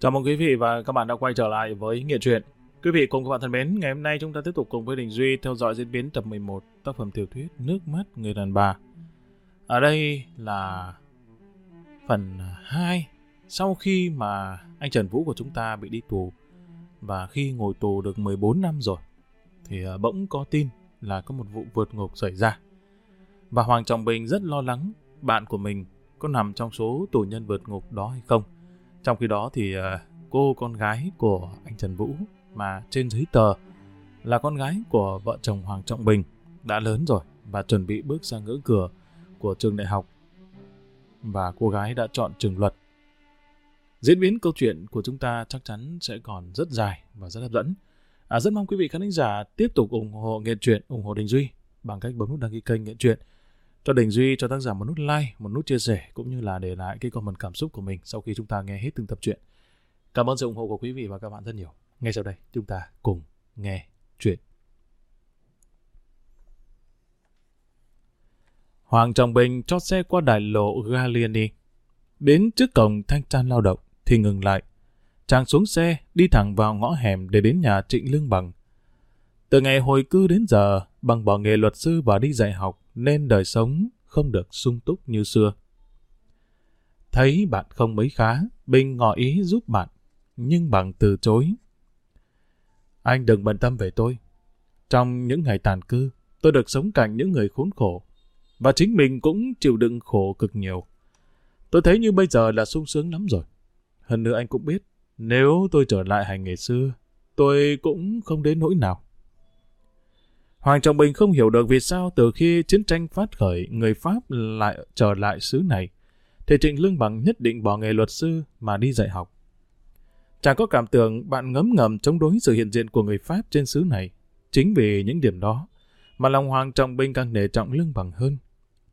Chào mừng quý vị và các bạn đã quay trở lại với Nghệ truyện. Quý vị cùng các bạn thân mến, ngày hôm nay chúng ta tiếp tục cùng với Đình Duy theo dõi diễn biến tập 11 tác phẩm tiểu thuyết Nước mắt người đàn bà. Ở đây là phần 2 sau khi mà anh Trần Vũ của chúng ta bị đi tù và khi ngồi tù được 14 năm rồi thì ờ, bỗng có tin là có một vụ vượt ngục xảy ra. Và Hoàng Trọng Bình rất lo lắng bạn của mình có nằm trong số tù nhân vượt ngục đó hay không. Trong khi đó thì ờ, cô con gái của anh Trần Vũ mà trên giấy tờ là con gái của vợ chồng Hoàng Trọng Bình đã lớn rồi và chuẩn bị bước ra ngưỡng cửa của trường đại học và cô gái đã chọn trường luật. Diễn biến câu chuyện của chúng ta chắc chắn sẽ còn rất dài và rất hấp dẫn. À, rất mong quý vị khán giả tiếp tục ủng hộ nghệ truyện, ủng hộ Đình Duy bằng cách bấm nút đăng ký kênh nghệ truyện cho Đình Duy, cho tác giả một nút like, một nút chia sẻ cũng như là để lại cái comment cảm xúc của mình sau khi chúng ta nghe hết từng tập truyện. Cảm ơn sự ủng hộ của quý vị và các bạn rất nhiều. Ngay sau đây, chúng ta cùng nghe chuyện. Hoàng Trọng Bình cho xe qua đại lộ Galiani. Đến trước cổng thanh tra lao động thì ngừng lại. Chàng xuống xe, đi thẳng vào ngõ hẻm để đến nhà Trịnh Lương Bằng. Từ ngày hồi cư đến giờ, Bằng bỏ nghề luật sư và đi dạy học, nên đời sống không được sung túc như xưa. Thấy bạn không mấy khá, Bình ngỏ ý giúp bạn, nhưng Bằng từ chối. Anh đừng bận tâm về tôi. Trong những ngày tàn cư, tôi được sống cạnh những người khốn khổ, và chính mình cũng chịu đựng khổ cực nhiều. Tôi thấy như bây giờ là sung sướng lắm rồi. Hơn nữa anh cũng biết, nếu tôi trở lại hành nghề xưa, tôi cũng không đến nỗi nào. Hoàng Trọng Bình không hiểu được vì sao từ khi chiến tranh phát khởi, người Pháp lại trở lại xứ này, thì Trịnh Lương Bằng nhất định bỏ nghề luật sư mà đi dạy học. Chàng có cảm tưởng bạn ngấm ngầm chống đối sự hiện diện của người Pháp trên xứ này. Chính vì những điểm đó, mà lòng Hoàng Trọng Bình càng nể trọng Lương Bằng hơn.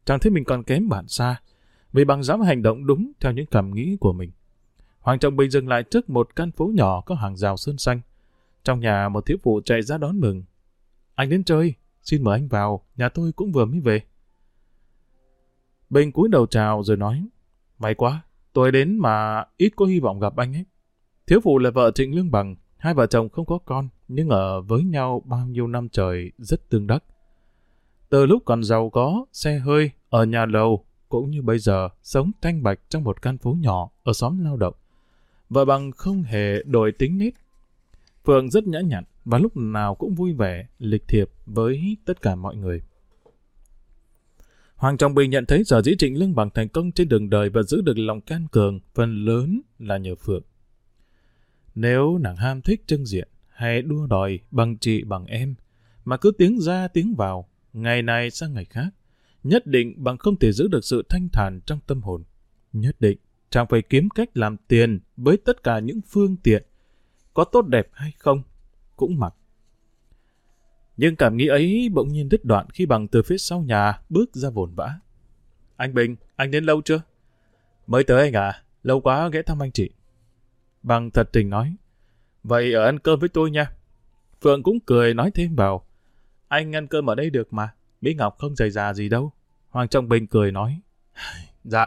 Chàng thấy mình còn kém bạn xa, vì bằng dám hành động đúng theo những cảm nghĩ của mình. Hoàng Trọng Bình dừng lại trước một căn phố nhỏ có hàng rào sơn xanh. Trong nhà một thiếu phụ chạy ra đón mừng. Anh đến chơi, xin mời anh vào, nhà tôi cũng vừa mới về. Bình cúi đầu chào rồi nói, may quá, tôi đến mà ít có hy vọng gặp anh ấy. Thiếu phụ là vợ Trịnh Lương Bằng, hai vợ chồng không có con, nhưng ở với nhau bao nhiêu năm trời rất tương đắc. Từ lúc còn giàu có, xe hơi, ở nhà lầu, cũng như bây giờ, sống thanh bạch trong một căn phố nhỏ ở xóm lao động. Vợ bằng không hề đổi tính nít. Phượng rất nhã nhặn và lúc nào cũng vui vẻ, lịch thiệp với tất cả mọi người. Hoàng Trọng Bình nhận thấy giờ dĩ trịnh Lương bằng thành công trên đường đời và giữ được lòng can cường, phần lớn là nhờ Phượng. Nếu nàng ham thích trưng diện hay đua đòi bằng chị bằng em, mà cứ tiếng ra tiếng vào, ngày này sang ngày khác, nhất định bằng không thể giữ được sự thanh thản trong tâm hồn. Nhất định, chàng phải kiếm cách làm tiền với tất cả những phương tiện, có tốt đẹp hay không, cũng mặc. Nhưng cảm nghĩ ấy bỗng nhiên đứt đoạn khi bằng từ phía sau nhà bước ra vồn vã. Anh Bình, anh đến lâu chưa? Mới tới anh à, lâu quá ghé thăm anh chị. Bằng thật tình nói, vậy ở ăn cơm với tôi nha. Phượng cũng cười nói thêm vào, anh ăn cơm ở đây được mà, Mỹ Ngọc không dày già gì đâu. Hoàng Trọng Bình cười nói, dạ,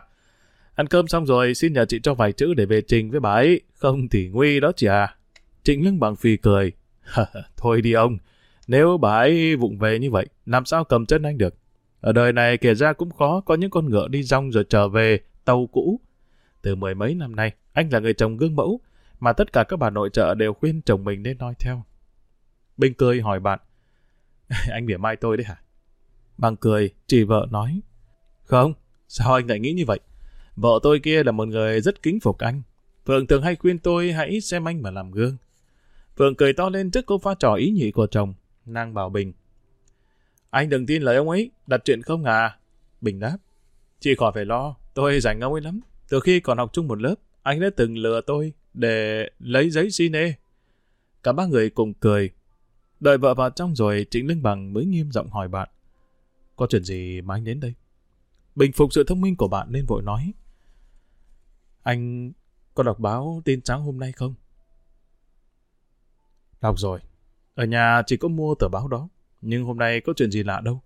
ăn cơm xong rồi xin nhờ chị cho vài chữ để về trình với bà ấy, không thì nguy đó chị à. Trịnh lưng bằng phì cười, thôi đi ông, nếu bà ấy vụng về như vậy, làm sao cầm chân anh được? Ở đời này kể ra cũng khó có những con ngựa đi rong rồi trở về tàu cũ. Từ mười mấy năm nay, anh là người chồng gương mẫu, mà tất cả các bà nội trợ đều khuyên chồng mình nên noi theo. Bình cười hỏi bạn, anh mỉa mai tôi đấy hả? Bằng cười, chỉ vợ nói, không, sao anh lại nghĩ như vậy? Vợ tôi kia là một người rất kính phục anh. Phượng thường hay khuyên tôi hãy xem anh mà làm gương. Phượng cười to lên trước câu pha trò ý nhị của chồng. Nàng bảo Bình. Anh đừng tin lời ông ấy, đặt chuyện không à? Bình đáp. Chị khỏi phải lo, tôi rảnh ông ấy lắm. Từ khi còn học chung một lớp, anh đã từng lừa tôi để lấy giấy xin ê. Cả ba người cùng cười. Đợi vợ vào trong rồi, Trịnh Lương Bằng mới nghiêm giọng hỏi bạn. Có chuyện gì mà anh đến đây? Bình phục sự thông minh của bạn nên vội nói. Anh có đọc báo tin sáng hôm nay không? Đọc rồi. Ở nhà chỉ có mua tờ báo đó. Nhưng hôm nay có chuyện gì lạ đâu.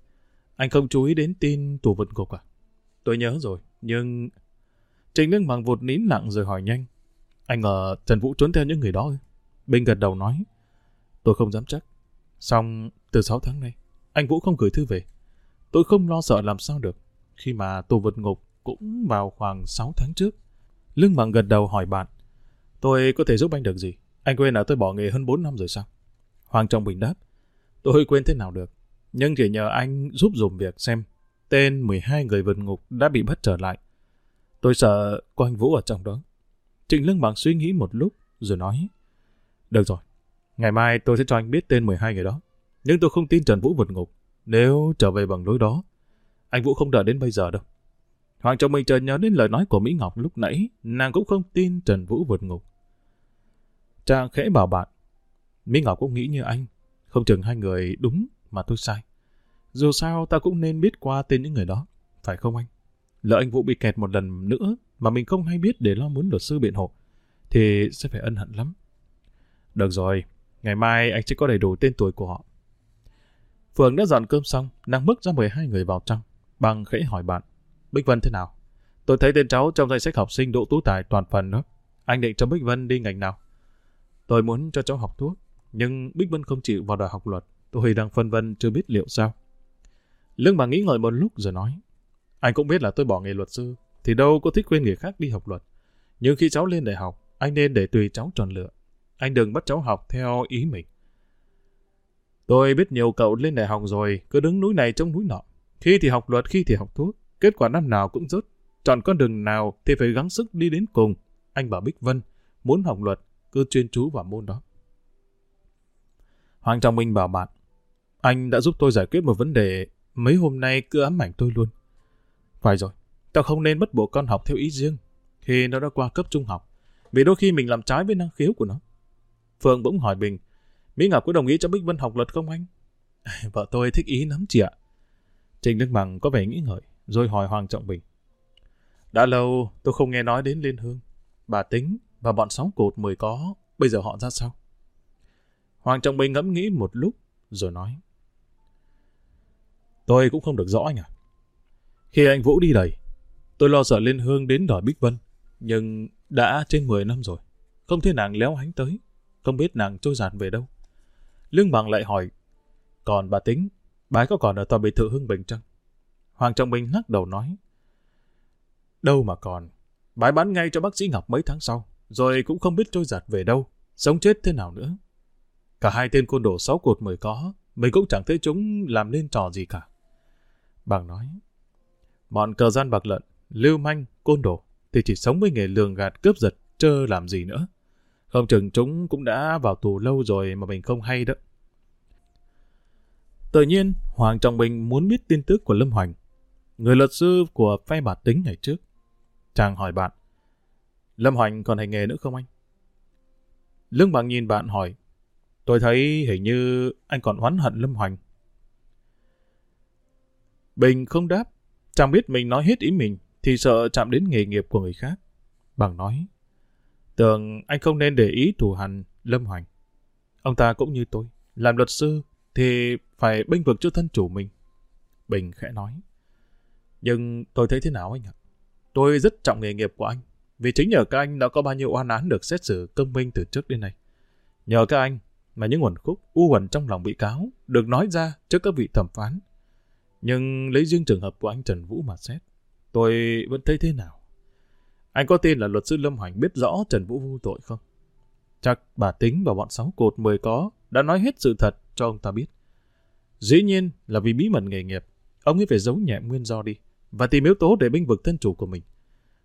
Anh không chú ý đến tin tù vận cục à? Tôi nhớ rồi. Nhưng... Trình Lương Bằng vụt nín lặng rồi hỏi nhanh. Anh ngờ Trần Vũ trốn theo những người đó ư? Bình gật đầu nói. Tôi không dám chắc. Xong từ 6 tháng nay, anh Vũ không gửi thư về. Tôi không lo sợ làm sao được. Khi mà tù vượt ngục cũng vào khoảng 6 tháng trước. Lương bằng gật đầu hỏi bạn. Tôi có thể giúp anh được gì? Anh quên là tôi bỏ nghề hơn 4 năm rồi sao? Hoàng Trọng Bình đáp. Tôi quên thế nào được. Nhưng chỉ nhờ anh giúp dùm việc xem tên 12 người vượt ngục đã bị bắt trở lại. Tôi sợ có anh Vũ ở trong đó. Trịnh Lương Bằng suy nghĩ một lúc rồi nói. Được rồi, ngày mai tôi sẽ cho anh biết tên 12 người đó. Nhưng tôi không tin Trần Vũ vượt ngục. Nếu trở về bằng lối đó, anh Vũ không đợi đến bây giờ đâu. Hoàng Trọng Bình chợt nhớ đến lời nói của Mỹ Ngọc lúc nãy, nàng cũng không tin Trần Vũ vượt ngục. Trang khẽ bảo bạn, Mỹ Ngọc cũng nghĩ như anh, không chừng hai người đúng mà tôi sai. Dù sao ta cũng nên biết qua tên những người đó, phải không anh? Lỡ anh Vũ bị kẹt một lần nữa mà mình không hay biết để lo muốn luật sư biện hộ, thì sẽ phải ân hận lắm. Được rồi, ngày mai anh sẽ có đầy đủ tên tuổi của họ. Phượng đã dọn cơm xong, nàng bước ra 12 người vào trong. Bằng khẽ hỏi bạn, Bích Vân thế nào? Tôi thấy tên cháu trong danh sách học sinh độ tú tài toàn phần đó. Anh định cho Bích Vân đi ngành nào? Tôi muốn cho cháu học thuốc, nhưng Bích Vân không chịu vào đại học luật. Tôi đang phân vân chưa biết liệu sao. Lương bà nghĩ ngợi một lúc rồi nói, anh cũng biết là tôi bỏ nghề luật sư, thì đâu có thích khuyên người khác đi học luật. Nhưng khi cháu lên đại học, anh nên để tùy cháu chọn lựa. Anh đừng bắt cháu học theo ý mình. Tôi biết nhiều cậu lên đại học rồi, cứ đứng núi này trông núi nọ. Khi thì học luật, khi thì học thuốc. Kết quả năm nào cũng rớt. Chọn con đường nào thì phải gắng sức đi đến cùng. Anh bảo Bích Vân, muốn học luật, cứ chuyên chú vào môn đó. Hoàng Trọng Minh bảo bạn, anh đã giúp tôi giải quyết một vấn đề mấy hôm nay cứ ám ảnh tôi luôn. Phải rồi, tao không nên bắt buộc con học theo ý riêng khi nó đã qua cấp trung học, vì đôi khi mình làm trái với năng khiếu của nó. Phương bỗng hỏi Bình, Mỹ Ngọc có đồng ý cho Bích Vân học luật không anh? Vợ tôi thích ý lắm chị ạ. Trình Đức Bằng có vẻ nghĩ ngợi, rồi hỏi Hoàng Trọng Bình. Đã lâu tôi không nghe nói đến Liên Hương. Bà Tính và bọn sóng cột mười có, bây giờ họ ra sao? Hoàng Trọng Bình ngẫm nghĩ một lúc, rồi nói. Tôi cũng không được rõ anh à. Khi anh Vũ đi đầy, tôi lo sợ Liên Hương đến đòi Bích Vân, nhưng đã trên 10 năm rồi. Không thấy nàng léo hánh tới, không biết nàng trôi giạt về đâu. Lương Bằng lại hỏi, còn bà Tính, bà ấy có còn ở tòa biệt thự Hưng Bình chăng? Hoàng Trọng Bình lắc đầu nói, đâu mà còn, bà ấy bán ngay cho bác sĩ Ngọc mấy tháng sau, rồi cũng không biết trôi giạt về đâu, sống chết thế nào nữa. Cả hai tên côn đồ sáu cột mười có, mình cũng chẳng thấy chúng làm nên trò gì cả. Bằng nói, bọn cờ gian bạc lận, lưu manh, côn đồ, thì chỉ sống với nghề lường gạt cướp giật, chơ làm gì nữa. Không chừng chúng cũng đã vào tù lâu rồi mà mình không hay đó. Tự nhiên, Hoàng Trọng Bình muốn biết tin tức của Lâm Hoành, người luật sư của phe bà tính ngày trước. Chàng hỏi bạn, Lâm Hoành còn hành nghề nữa không anh? Lương Bằng nhìn bạn hỏi, tôi thấy hình như anh còn oán hận Lâm Hoành. Bình không đáp, chẳng biết mình nói hết ý mình thì sợ chạm đến nghề nghiệp của người khác. Bằng nói, tưởng anh không nên để ý thù hằn Lâm Hoành. Ông ta cũng như tôi, làm luật sư thì phải bênh vực cho thân chủ mình. Bình khẽ nói, nhưng tôi thấy thế nào anh ạ? Tôi rất trọng nghề nghiệp của anh, vì chính nhờ các anh đã có bao nhiêu oan án được xét xử công minh từ trước đến nay. Nhờ các anh mà những nguồn khúc u uẩn trong lòng bị cáo được nói ra trước các vị thẩm phán. Nhưng lấy riêng trường hợp của anh Trần Vũ mà xét, tôi vẫn thấy thế nào? Anh có tin là luật sư Lâm Hoành biết rõ Trần Vũ vô tội không? Chắc bà Tính và bọn sáu cột mười có đã nói hết sự thật cho ông ta biết. Dĩ nhiên là vì bí mật nghề nghiệp, ông ấy phải giấu nhẹ nguyên do đi và tìm yếu tố để binh vực thân chủ của mình.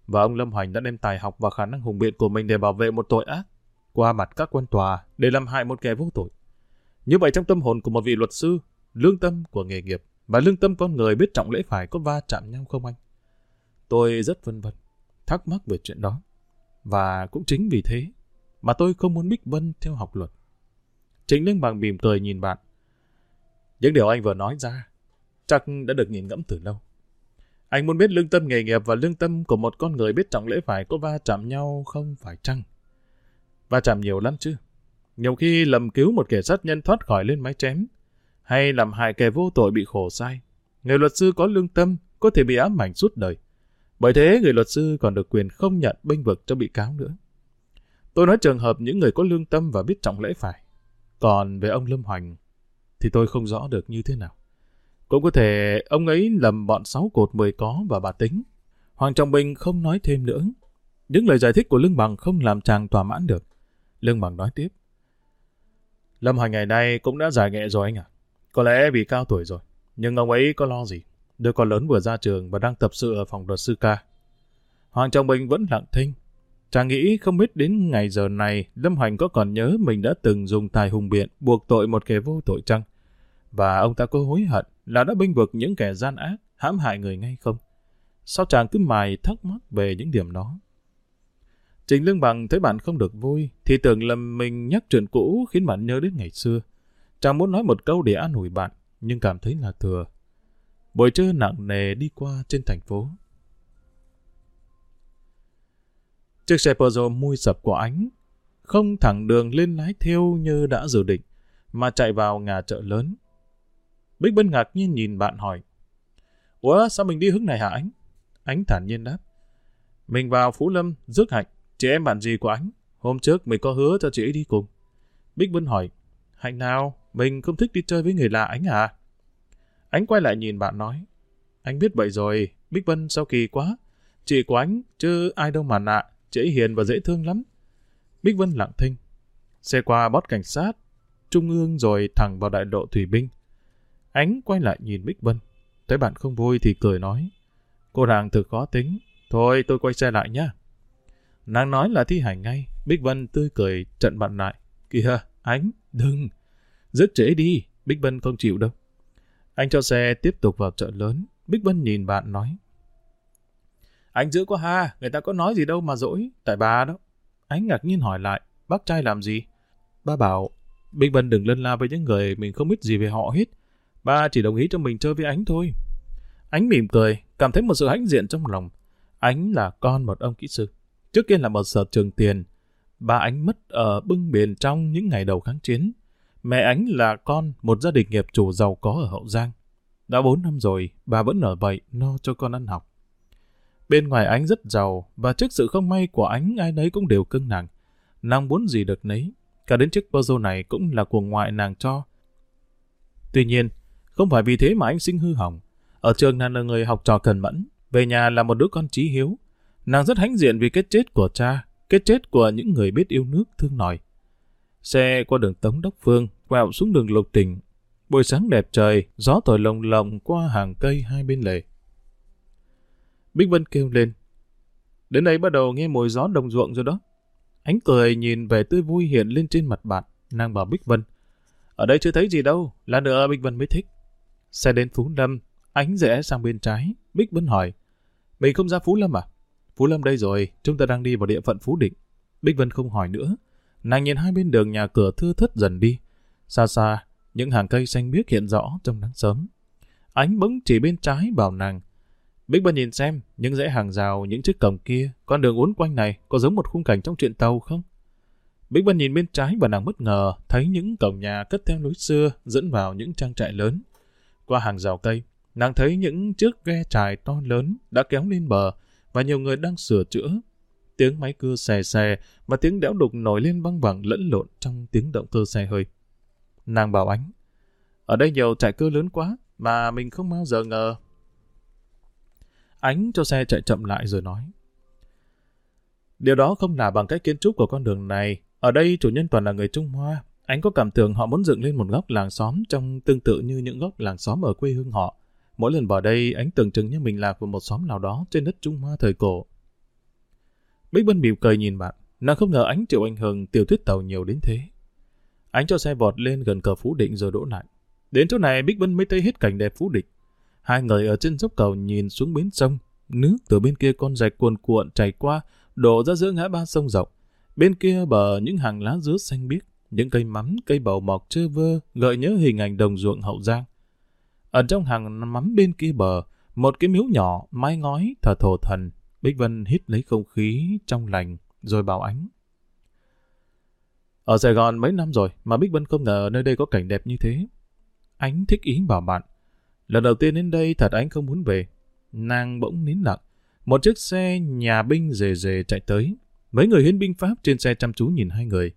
Và ông Lâm Hoành đã đem tài học và khả năng hùng biện của mình để bảo vệ một tội ác qua mặt các quan tòa để làm hại một kẻ vô tội. Như vậy trong tâm hồn của một vị luật sư, lương tâm của nghề nghiệp và lương tâm con người biết trọng lễ phải có va chạm nhau không anh? Tôi rất vân vân, thắc mắc về chuyện đó. Và cũng chính vì thế mà tôi không muốn Bích Vân theo học luật. Trịnh Lương Bằng mỉm cười nhìn bạn. Những điều anh vừa nói ra, chắc đã được nhìn ngẫm từ lâu. Anh muốn biết lương tâm nghề nghiệp và lương tâm của một con người biết trọng lễ phải có va chạm nhau không phải chăng? Va chạm nhiều lắm chứ. Nhiều khi lầm cứu một kẻ sát nhân thoát khỏi lên máy chém, hay làm hại kẻ vô tội bị khổ sai. Người luật sư có lương tâm có thể bị ám ảnh suốt đời. Bởi thế người luật sư còn được quyền không nhận bênh vực cho bị cáo nữa. Tôi nói trường hợp những người có lương tâm và biết trọng lễ phải. Còn về ông Lâm Hoành, thì tôi không rõ được như thế nào. Cũng có thể ông ấy lầm bọn sáu cột mười có và bà tính. Hoàng Trọng Bình không nói thêm nữa. Những lời giải thích của Lương Bằng không làm chàng thỏa mãn được. Lương Bằng nói tiếp. Lâm Hoành ngày nay cũng đã giải nghệ rồi anh à. Có lẽ vì cao tuổi rồi. Nhưng ông ấy có lo gì? Đứa con lớn vừa ra trường và đang tập sự ở phòng luật sư ca. Hoàng Trọng Bình vẫn lặng thinh. Chàng nghĩ không biết đến ngày giờ này, Lâm Hoành có còn nhớ mình đã từng dùng tài hùng biện buộc tội một kẻ vô tội chăng? Và ông ta có hối hận là đã binh vực những kẻ gian ác, hãm hại người ngay không? Sao chàng cứ mài thắc mắc về những điểm đó? Trình Lương Bằng thấy bạn không được vui, thì tưởng lầm mình nhắc chuyện cũ khiến bạn nhớ đến ngày xưa. Chàng muốn nói một câu để an ủi bạn, nhưng cảm thấy là thừa. Buổi trưa nặng nề đi qua trên thành phố. Chiếc xe Peugeot mui sập của ánh, không thẳng đường lên lái theo như đã dự định, mà chạy vào ngà chợ lớn. Bích Bân ngạc nhiên nhìn bạn hỏi. Ủa, sao mình đi hướng này hả ánh? Ánh thản nhiên đáp. Mình vào Phú Lâm, rước hạnh, chị em bạn gì của ánh. Hôm trước mình có hứa cho chị ấy đi cùng. Bích Bân hỏi. Hạnh nào? Mình không thích đi chơi với người lạ ánh à? Ánh quay lại nhìn bạn nói. Anh biết vậy rồi, Bích Vân sao kỳ quá. Chị của anh, chứ ai đâu mà nạ, chị ấy hiền và dễ thương lắm. Bích Vân lặng thinh. Xe qua bót cảnh sát, trung ương rồi thẳng vào đại lộ thủy binh. Ánh quay lại nhìn Bích Vân. Thấy bạn không vui thì cười nói. Cô nàng thực khó tính. Thôi tôi quay xe lại nhá. Nàng nói là thi hành ngay. Bích Vân tươi cười trận bạn lại. Kìa, Ánh, đừng. Dứt trễ đi, Bích Vân không chịu đâu. Anh cho xe tiếp tục vào chợ lớn. Bích Vân nhìn bạn nói. Anh giữ có ha, người ta có nói gì đâu mà dỗi, tại bà đó. Ánh ngạc nhiên hỏi lại, bác trai làm gì? Ba bảo, Bích Vân đừng lân la với những người mình không biết gì về họ hết. Ba chỉ đồng ý cho mình chơi với ánh thôi. Ánh mỉm cười, cảm thấy một sự hãnh diện trong lòng. Ánh là con một ông kỹ sư. Trước kia là một sở trường tiền. Ba ánh mất ở bưng biển trong những ngày đầu kháng chiến. Mẹ ánh là con một gia đình nghiệp chủ giàu có ở Hậu Giang. Đã bốn năm rồi, bà vẫn ở vậy, no cho con ăn học. Bên ngoài ánh rất giàu, và trước sự không may của ánh ai nấy cũng đều cưng nàng. Nàng muốn gì được nấy, cả đến chiếc Peugeot này cũng là của ngoại nàng cho. Tuy nhiên, không phải vì thế mà anh sinh hư hỏng. Ở trường nàng là người học trò cần mẫn, về nhà là một đứa con trí hiếu. Nàng rất hãnh diện vì cái chết của cha, cái chết của những người biết yêu nước thương nòi. Xe qua đường Tống Đốc Phương, quẹo xuống đường Lục Tỉnh. Buổi sáng đẹp trời, gió thổi lồng lộng qua hàng cây hai bên lề. Bích Vân kêu lên. Đến đây bắt đầu nghe mùi gió đồng ruộng rồi đó. Ánh cười nhìn về tươi vui hiện lên trên mặt bạn, nàng bảo Bích Vân. Ở đây chưa thấy gì đâu, là nữa Bích Vân mới thích. Xe đến Phú Lâm, ánh rẽ sang bên trái, Bích Vân hỏi. Mình không ra Phú Lâm à? Phú Lâm đây rồi, chúng ta đang đi vào địa phận Phú Định. Bích Vân không hỏi nữa. Nàng nhìn hai bên đường nhà cửa thưa thất dần đi. Xa xa, những hàng cây xanh biếc hiện rõ trong nắng sớm. Ánh bỗng chỉ bên trái bảo nàng. Bích Vân nhìn xem, những rẽ hàng rào, những chiếc cổng kia, con đường uốn quanh này có giống một khung cảnh trong truyện tàu không? Bích Vân nhìn bên trái và nàng bất ngờ thấy những cổng nhà cất theo lối xưa dẫn vào những trang trại lớn. Qua hàng rào cây, nàng thấy những chiếc ghe trài to lớn đã kéo lên bờ và nhiều người đang sửa chữa. Tiếng máy cưa xè xè và tiếng đẽo đục nổi lên băng vẳng lẫn lộn trong tiếng động cơ xe hơi. Nàng bảo ánh, ở đây nhiều trại cưa lớn quá mà mình không bao giờ ngờ. Ánh cho xe chạy chậm lại rồi nói. Điều đó không là bằng cách kiến trúc của con đường này. Ở đây chủ nhân toàn là người Trung Hoa. Anh có cảm tưởng họ muốn dựng lên một góc làng xóm trong tương tự như những góc làng xóm ở quê hương họ. Mỗi lần vào đây, anh tưởng chừng như mình lạc vào một xóm nào đó trên đất Trung Hoa thời cổ. Bích Bân mỉm cười nhìn bạn. Nàng không ngờ ánh chịu ảnh hưởng tiểu thuyết tàu nhiều đến thế. Ánh cho xe vọt lên gần cờ Phú Định rồi đỗ lại. Đến chỗ này Bích Bân mới thấy hết cảnh đẹp Phú Định. Hai người ở trên dốc cầu nhìn xuống bến sông. Nước từ bên kia con rạch cuồn cuộn chảy qua, đổ ra giữa ngã ba sông rộng. Bên kia bờ những hàng lá dứa xanh biếc, những cây mắm, cây bầu mọc trơ vơ, gợi nhớ hình ảnh đồng ruộng hậu giang. Ở trong hàng mắm bên kia bờ, một cái miếu nhỏ, mái ngói, thờ thổ thần. Bích Vân hít lấy không khí trong lành, rồi bảo ánh. Ở Sài Gòn mấy năm rồi mà Bích Vân không ngờ nơi đây có cảnh đẹp như thế. Ánh thích ý bảo bạn. Lần đầu tiên đến đây thật ánh không muốn về. Nàng bỗng nín lặng. Một chiếc xe nhà binh rề rề chạy tới. Mấy người hiến binh Pháp trên xe chăm chú nhìn hai người.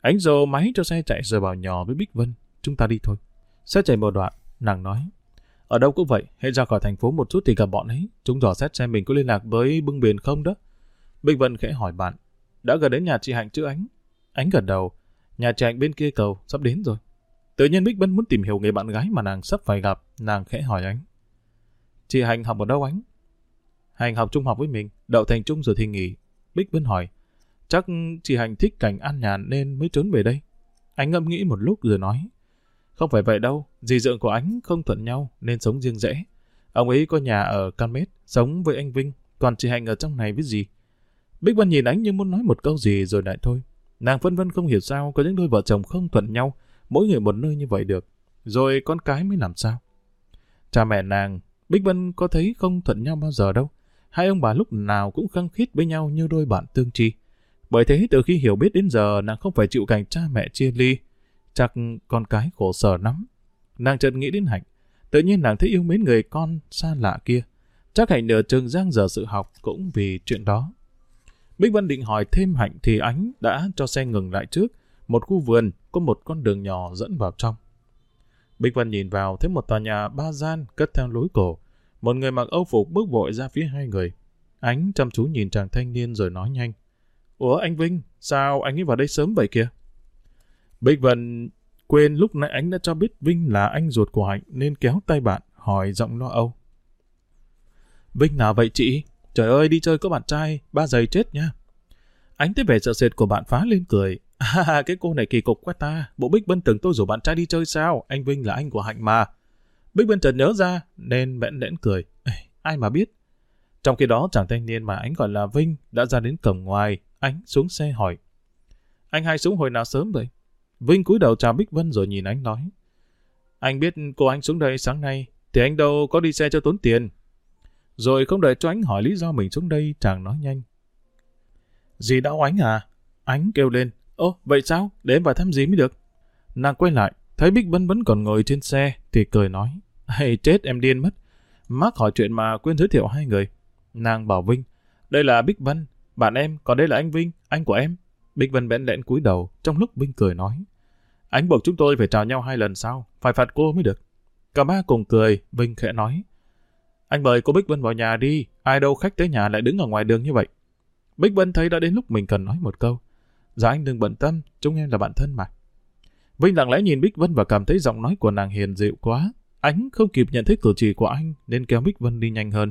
Ánh dầu máy cho xe chạy rồi bảo nhỏ với Bích Vân. Chúng ta đi thôi. Xe chạy một đoạn, nàng nói. Ở đâu cũng vậy, hãy ra khỏi thành phố một chút thì gặp bọn ấy. Chúng dò xét xem mình có liên lạc với bưng biển không đó. Bích Vân khẽ hỏi bạn. Đã gần đến nhà chị Hạnh chưa ánh? Ánh gật đầu. Nhà chị Hạnh bên kia cầu, sắp đến rồi. Tự nhiên Bích Vân muốn tìm hiểu người bạn gái mà nàng sắp phải gặp. Nàng khẽ hỏi ánh. Chị Hạnh học ở đâu ánh? Hạnh học trung học với mình, đậu thành trung rồi thì nghỉ. Bích Vân hỏi. Chắc chị Hạnh thích cảnh an nhàn nên mới trốn về đây. Anh ngẫm nghĩ một lúc rồi nói. Không phải vậy đâu, dì dượng của anh không thuận nhau nên sống riêng rẽ. Ông ấy có nhà ở Canmet, sống với anh Vinh, còn chị Hạnh ở trong này với gì. Bích Vân nhìn anh như muốn nói một câu gì rồi lại thôi. Nàng phân vân không hiểu sao có những đôi vợ chồng không thuận nhau, mỗi người một nơi như vậy được. Rồi con cái mới làm sao? Cha mẹ nàng, Bích Vân có thấy không thuận nhau bao giờ đâu. Hai ông bà lúc nào cũng khăng khít với nhau như đôi bạn tương tri. Bởi thế từ khi hiểu biết đến giờ, nàng không phải chịu cảnh cha mẹ chia ly. Chắc con cái khổ sở lắm. Nàng chợt nghĩ đến Hạnh. Tự nhiên nàng thấy yêu mến người con xa lạ kia. Chắc Hạnh nửa trường giang giờ sự học cũng vì chuyện đó. Bích Vân định hỏi thêm Hạnh thì Ánh đã cho xe ngừng lại trước. Một khu vườn có một con đường nhỏ dẫn vào trong. Bích Vân nhìn vào, thấy một tòa nhà ba gian cất theo lối cổ. Một người mặc âu phục bước vội ra phía hai người. Ánh chăm chú nhìn chàng thanh niên rồi nói nhanh. Ủa anh Vinh, sao anh ấy vào đây sớm vậy kìa? Bích Vân quên lúc nãy anh đã cho biết Vinh là anh ruột của Hạnh nên kéo tay bạn, hỏi giọng lo âu. Vinh nào vậy chị? Trời ơi, đi chơi có bạn trai, ba giày chết nha. Ánh thấy vẻ sợ sệt của bạn phá lên cười. À, cái cô này kỳ cục quá ta. Bộ Bích Vân tưởng tôi rủ bạn trai đi chơi sao? Anh Vinh là anh của Hạnh mà. Bích Vân chợt nhớ ra, nên bẽn lẽn cười. Ê, ai mà biết. Trong khi đó, chàng thanh niên mà anh gọi là Vinh đã ra đến cổng ngoài. Ánh xuống xe hỏi. Anh hai xuống hồi nào sớm vậy? Vinh cúi đầu chào Bích Vân rồi nhìn anh nói. Anh biết cô anh xuống đây sáng nay, thì anh đâu có đi xe cho tốn tiền. Rồi không đợi cho anh hỏi lý do mình xuống đây, chàng nói nhanh. Dì đau ánh à? Ánh kêu lên. Ô, vậy sao? Để em vào thăm dì mới được. Nàng quay lại, thấy Bích Vân vẫn còn ngồi trên xe, thì cười nói. Hay chết em điên mất. Mắc hỏi chuyện mà quên giới thiệu hai người. Nàng bảo Vinh. Đây là Bích Vân, bạn em, còn đây là anh Vinh, anh của em. Bích Vân bẽn lẽn cúi đầu, trong lúc Vinh cười nói. Anh buộc chúng tôi phải chào nhau hai lần sau, phải phạt cô mới được. Cả ba cùng cười, Vinh khẽ nói. Anh mời cô Bích Vân vào nhà đi, ai đâu khách tới nhà lại đứng ở ngoài đường như vậy. Bích Vân thấy đã đến lúc mình cần nói một câu. Dạ anh đừng bận tâm, chúng em là bạn thân mà. Vinh lặng lẽ nhìn Bích Vân và cảm thấy giọng nói của nàng hiền dịu quá. Ánh không kịp nhận thấy cử chỉ của anh nên kéo Bích Vân đi nhanh hơn.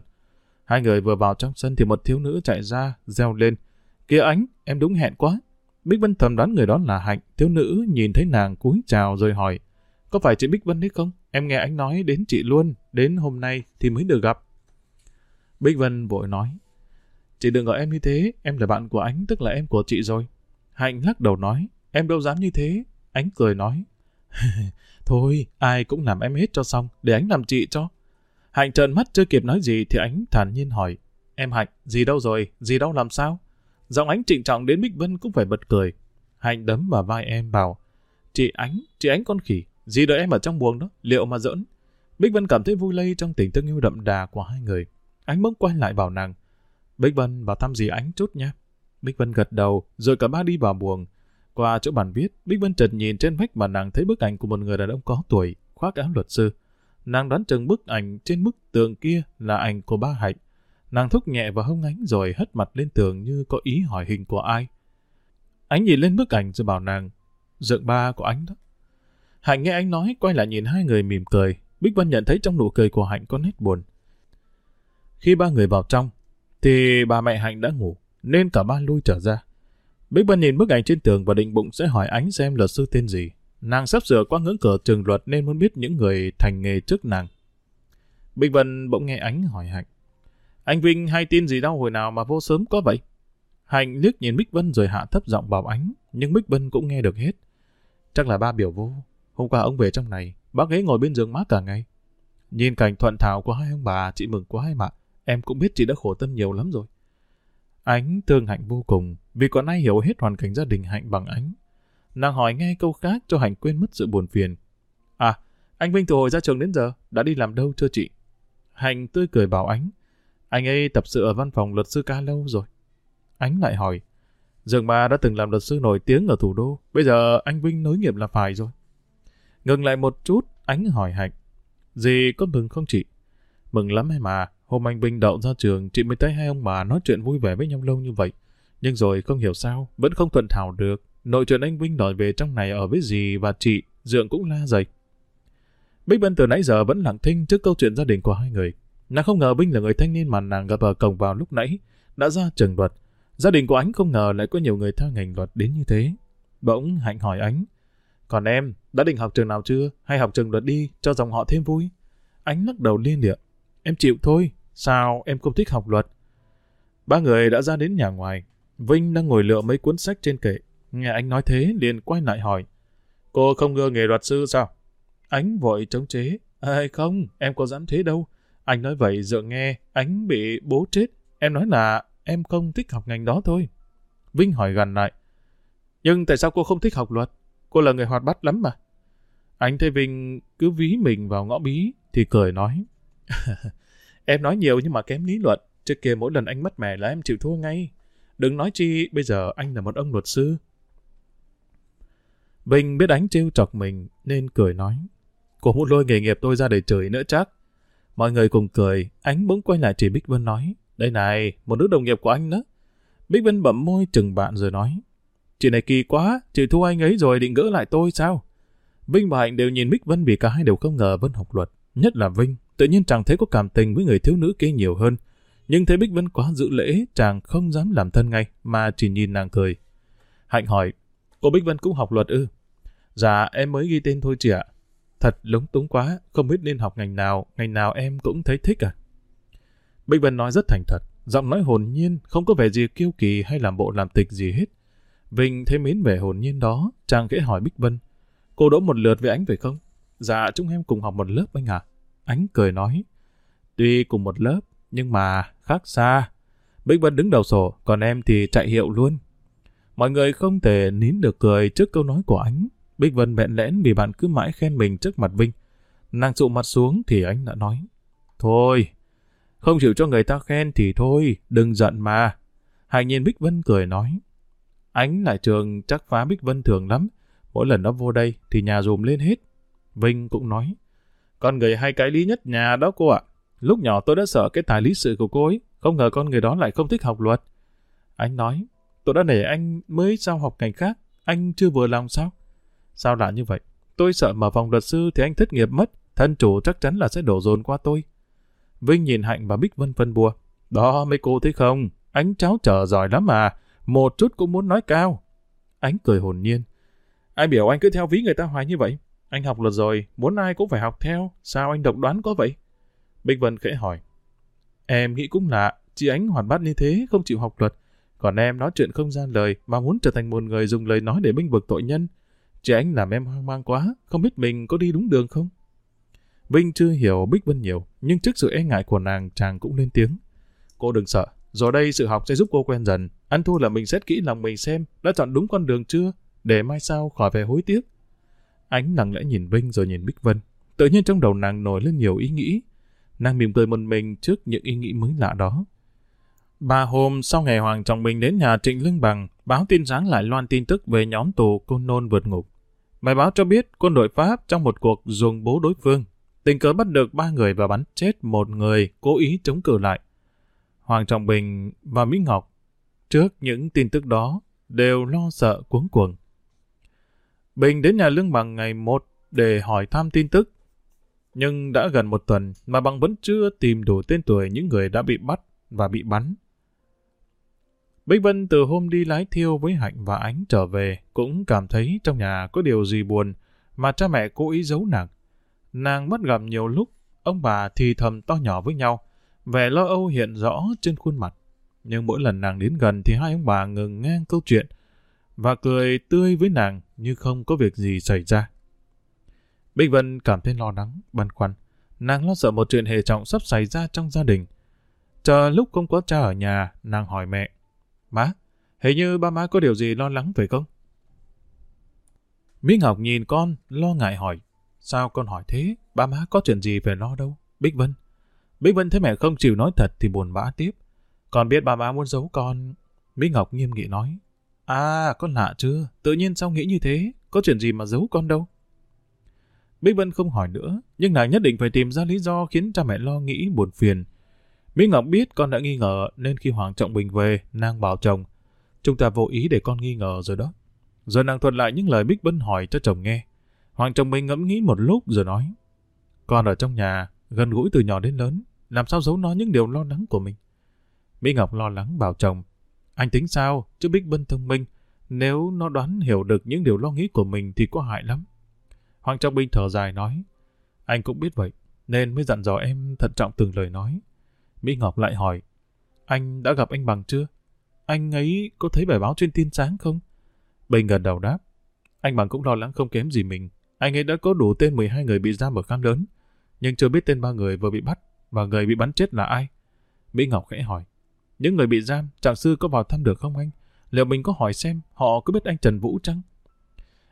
Hai người vừa vào trong sân thì một thiếu nữ chạy ra, reo lên. Kìa ánh, em đúng hẹn quá. Bích Vân thầm đoán người đó là Hạnh. Thiếu nữ nhìn thấy nàng cúi chào rồi hỏi. Có phải chị Bích Vân đấy không? Em nghe anh nói đến chị luôn, đến hôm nay thì mới được gặp. Bích Vân vội nói. Chị đừng gọi em như thế, em là bạn của anh, tức là em của chị rồi. Hạnh lắc đầu nói, em đâu dám như thế. Ánh cười nói. Thôi, ai cũng làm em hết cho xong, để anh làm chị cho. Hạnh trợn mắt chưa kịp nói gì thì ánh thản nhiên hỏi. Em Hạnh, gì đâu rồi, gì đâu làm sao? Giọng ánh trịnh trọng đến Bích Vân cũng phải bật cười. Hạnh đấm vào vai em bảo. Chị ánh, chị ánh con khỉ, gì đợi em ở trong buồng đó, liệu mà giỡn. Bích Vân cảm thấy vui lây trong tình thương yêu đậm đà của hai người. Ánh bỗng quay lại bảo nàng. Bích Vân vào thăm gì ánh chút nhé. Bích Vân gật đầu, rồi cả ba đi vào buồng. Qua chỗ bàn viết, Bích Vân chợt nhìn trên vách mà nàng thấy bức ảnh của một người đàn ông có tuổi, khoác áo luật sư. Nàng đoán chừng bức ảnh trên bức tường kia là ảnh của ba Hạnh. Nàng thúc nhẹ vào hông ánh rồi hất mặt lên tường như có ý hỏi hình của ai. Ánh nhìn lên bức ảnh rồi bảo nàng, dượng ba của ánh đó. Hạnh nghe anh nói, quay lại nhìn hai người mỉm cười. Bích Vân nhận thấy trong nụ cười của Hạnh có nét buồn. Khi ba người vào trong, thì bà mẹ Hạnh đã ngủ, nên cả ba lui trở ra. Bích Vân nhìn bức ảnh trên tường và định bụng sẽ hỏi ánh xem luật sư tên gì. Nàng sắp sửa qua ngưỡng cửa trường luật nên muốn biết những người thành nghề trước nàng. Bích Vân bỗng nghe ánh hỏi Hạnh. Anh Vinh hay tin gì đâu hồi nào mà vô sớm có vậy? Hạnh liếc nhìn Bích Vân rồi hạ thấp giọng bảo ánh, nhưng Bích Vân cũng nghe được hết. Chắc là ba biểu vô. Hôm qua ông về trong này, bác ấy ngồi bên giường má cả ngày. Nhìn cảnh thuận thảo của hai ông bà, chị mừng quá hai ạ. Em cũng biết chị đã khổ tâm nhiều lắm rồi. Ánh thương Hạnh vô cùng, vì còn ai hiểu hết hoàn cảnh gia đình Hạnh bằng ánh. Nàng hỏi ngay câu khác cho Hạnh quên mất sự buồn phiền. À, anh Vinh từ hồi ra trường đến giờ, đã đi làm đâu chưa chị? Hạnh tươi cười bảo ánh. Anh ấy tập sự ở văn phòng luật sư ca lâu rồi. Ánh lại hỏi. Dường Ba đã từng làm luật sư nổi tiếng ở thủ đô, bây giờ anh Vinh nối nghiệp là phải rồi. Ngừng lại một chút, ánh hỏi Hạnh. Dì có mừng không chị? Mừng lắm em mà, hôm anh Vinh đậu ra trường, chị mới thấy hai ông bà nói chuyện vui vẻ với nhau lâu như vậy. Nhưng rồi không hiểu sao, vẫn không thuận thảo được. Nội chuyện anh Vinh đòi về trong này ở với dì và chị, dượng cũng la dày. Bích Vân từ nãy giờ vẫn lặng thinh trước câu chuyện gia đình của hai người. Nàng không ngờ Vinh là người thanh niên mà nàng gặp ở cổng vào lúc nãy, đã ra trường luật. Gia đình của ánh không ngờ lại có nhiều người theo ngành luật đến như thế. Bỗng Hạnh hỏi ánh, còn em, đã định học trường nào chưa? Hay học trường luật đi, cho dòng họ thêm vui? Ánh lắc đầu liên địa. Em chịu thôi, sao em không thích học luật? Ba người đã ra đến nhà ngoài. Vinh đang ngồi lựa mấy cuốn sách trên kệ. Nghe anh nói thế, liền quay lại hỏi. Cô không ngờ nghề luật sư sao? Ánh vội chống chế. À, không, em có dám thế đâu. Anh nói vậy dựa nghe, ánh bị bố chết. Em nói là em không thích học ngành đó thôi. Vinh hỏi gần lại. Nhưng tại sao cô không thích học luật? Cô là người hoạt bát lắm mà. Anh thấy Vinh cứ ví mình vào ngõ bí, thì cười nói. em nói nhiều nhưng mà kém lý luận. Trước kia mỗi lần anh mất mẻ là em chịu thua ngay. Đừng nói chi, bây giờ anh là một ông luật sư. Vinh biết ánh trêu chọc mình nên cười nói. Cô muốn lôi nghề nghiệp tôi ra để chửi nữa chắc. Mọi người cùng cười, ánh bỗng quay lại chỉ Bích Vân nói. Đây này, một đứa đồng nghiệp của anh đó. Bích Vân bậm môi chừng bạn rồi nói. Chị này kỳ quá, chị thu anh ấy rồi định gỡ lại tôi sao? Vinh và Hạnh đều nhìn Bích Vân vì cả hai đều không ngờ Vân học luật. Nhất là Vinh, tự nhiên chàng thấy có cảm tình với người thiếu nữ kia nhiều hơn. Nhưng thấy Bích Vân quá dự lễ, chàng không dám làm thân ngay, mà chỉ nhìn nàng cười. Hạnh hỏi, cô Bích Vân cũng học luật ư? Dạ, em mới ghi tên thôi chị ạ. Thật lúng túng quá, không biết nên học ngành nào, ngành nào em cũng thấy thích à. Bích Vân nói rất thành thật, giọng nói hồn nhiên, không có vẻ gì kiêu kỳ hay làm bộ làm tịch gì hết. Vinh thấy mến vẻ hồn nhiên đó, chàng khẽ hỏi Bích Vân. Cô đỗ một lượt với ánh phải không? Dạ, chúng em cùng học một lớp anh à. Ánh cười nói. Tuy cùng một lớp, nhưng mà khác xa. Bích Vân đứng đầu sổ, còn em thì chạy hiệu luôn. Mọi người không thể nín được cười trước câu nói của ánh. Bích Vân bẹn lẽn vì bạn cứ mãi khen mình trước mặt Vinh. Nàng trụ mặt xuống thì anh đã nói. Thôi, không chịu cho người ta khen thì thôi, đừng giận mà. Hạnh nhiên Bích Vân cười nói. Ánh lại trường chắc phá Bích Vân thường lắm. Mỗi lần nó vô đây thì nhà dùm lên hết. Vinh cũng nói. Con người hay cái lý nhất nhà đó cô ạ. Lúc nhỏ tôi đã sợ cái tài lý sự của cô ấy. Không ngờ con người đó lại không thích học luật. Anh nói. Tôi đã để anh mới sao học ngành khác. Anh chưa vừa lòng sao? Sao lạ như vậy? Tôi sợ mà phòng luật sư thì anh thất nghiệp mất. Thân chủ chắc chắn là sẽ đổ dồn qua tôi. Vinh nhìn Hạnh và Bích Vân phân bua. Đó mấy cô thấy không? Ánh cháu trở giỏi lắm mà. Một chút cũng muốn nói cao. Ánh cười hồn nhiên. Ai biểu anh cứ theo ví người ta hoài như vậy? Anh học luật rồi, muốn ai cũng phải học theo. Sao anh độc đoán có vậy? Bích Vân khẽ hỏi. Em nghĩ cũng lạ, chị ánh hoạt bát như thế, không chịu học luật. Còn em nói chuyện không gian lời, mà muốn trở thành một người dùng lời nói để binh vực tội nhân. Chị ánh làm em hoang mang quá, không biết mình có đi đúng đường không? Vinh chưa hiểu Bích Vân nhiều, nhưng trước sự e ngại của nàng chàng cũng lên tiếng. Cô đừng sợ, rồi đây sự học sẽ giúp cô quen dần. Ăn thua là mình xét kỹ lòng mình xem đã chọn đúng con đường chưa, để mai sau khỏi về hối tiếc. Ánh nặng lẽ nhìn Vinh rồi nhìn Bích Vân. Tự nhiên trong đầu nàng nổi lên nhiều ý nghĩ. Nàng mỉm cười một mình trước những ý nghĩ mới lạ đó. Ba hôm sau ngày Hoàng chồng mình đến nhà Trịnh Lương Bằng, báo tin sáng lại loan tin tức về nhóm tù Côn Nôn vượt ngục. Bài báo cho biết quân đội Pháp trong một cuộc dùng bố đối phương, tình cờ bắt được ba người và bắn chết một người cố ý chống cự lại. Hoàng Trọng Bình và Mỹ Ngọc trước những tin tức đó đều lo sợ cuống cuồng. Bình đến nhà Lương Bằng ngày một để hỏi thăm tin tức. Nhưng đã gần một tuần mà Bằng vẫn chưa tìm đủ tên tuổi những người đã bị bắt và bị bắn. Bích Vân từ hôm đi lái thiêu với Hạnh và Ánh trở về cũng cảm thấy trong nhà có điều gì buồn mà cha mẹ cố ý giấu nàng. Nàng mất gặp nhiều lúc, ông bà thì thầm to nhỏ với nhau, vẻ lo âu hiện rõ trên khuôn mặt. Nhưng mỗi lần nàng đến gần thì hai ông bà ngừng ngang câu chuyện và cười tươi với nàng như không có việc gì xảy ra. Bích Vân cảm thấy lo lắng, băn khoăn. Nàng lo sợ một chuyện hệ trọng sắp xảy ra trong gia đình. Chờ lúc không có cha ở nhà, nàng hỏi mẹ. Má, hình như ba má có điều gì lo lắng phải không? Mỹ Ngọc nhìn con, lo ngại hỏi. Sao con hỏi thế? Ba má có chuyện gì phải lo đâu? Bích Vân. Bích Vân thấy mẹ không chịu nói thật thì buồn bã tiếp. Con biết ba má muốn giấu con. Mỹ Ngọc nghiêm nghị nói. À, con lạ chưa? Tự nhiên sao nghĩ như thế? Có chuyện gì mà giấu con đâu? Bích Vân không hỏi nữa, nhưng nàng nhất định phải tìm ra lý do khiến cha mẹ lo nghĩ buồn phiền. Mỹ Ngọc biết con đã nghi ngờ nên khi Hoàng Trọng Bình về, nàng bảo chồng, chúng ta vô ý để con nghi ngờ rồi đó. Rồi nàng thuật lại những lời Bích Vân hỏi cho chồng nghe. Hoàng Trọng Bình ngẫm nghĩ một lúc rồi nói, con ở trong nhà, gần gũi từ nhỏ đến lớn, làm sao giấu nó những điều lo lắng của mình. Mỹ Ngọc lo lắng bảo chồng, anh tính sao, chứ Bích Vân thông minh, nếu nó đoán hiểu được những điều lo nghĩ của mình thì có hại lắm. Hoàng Trọng Bình thở dài nói, anh cũng biết vậy, nên mới dặn dò em thận trọng từng lời nói. Mỹ Ngọc lại hỏi, anh đã gặp anh Bằng chưa? Anh ấy có thấy bài báo trên tin sáng không? Bình gần đầu đáp, anh Bằng cũng lo lắng không kém gì mình. Anh ấy đã có đủ tên 12 người bị giam ở khám lớn, nhưng chưa biết tên ba người vừa bị bắt và người bị bắn chết là ai. Mỹ Ngọc khẽ hỏi, những người bị giam, trạng sư có vào thăm được không anh? Liệu mình có hỏi xem họ có biết anh Trần Vũ chăng?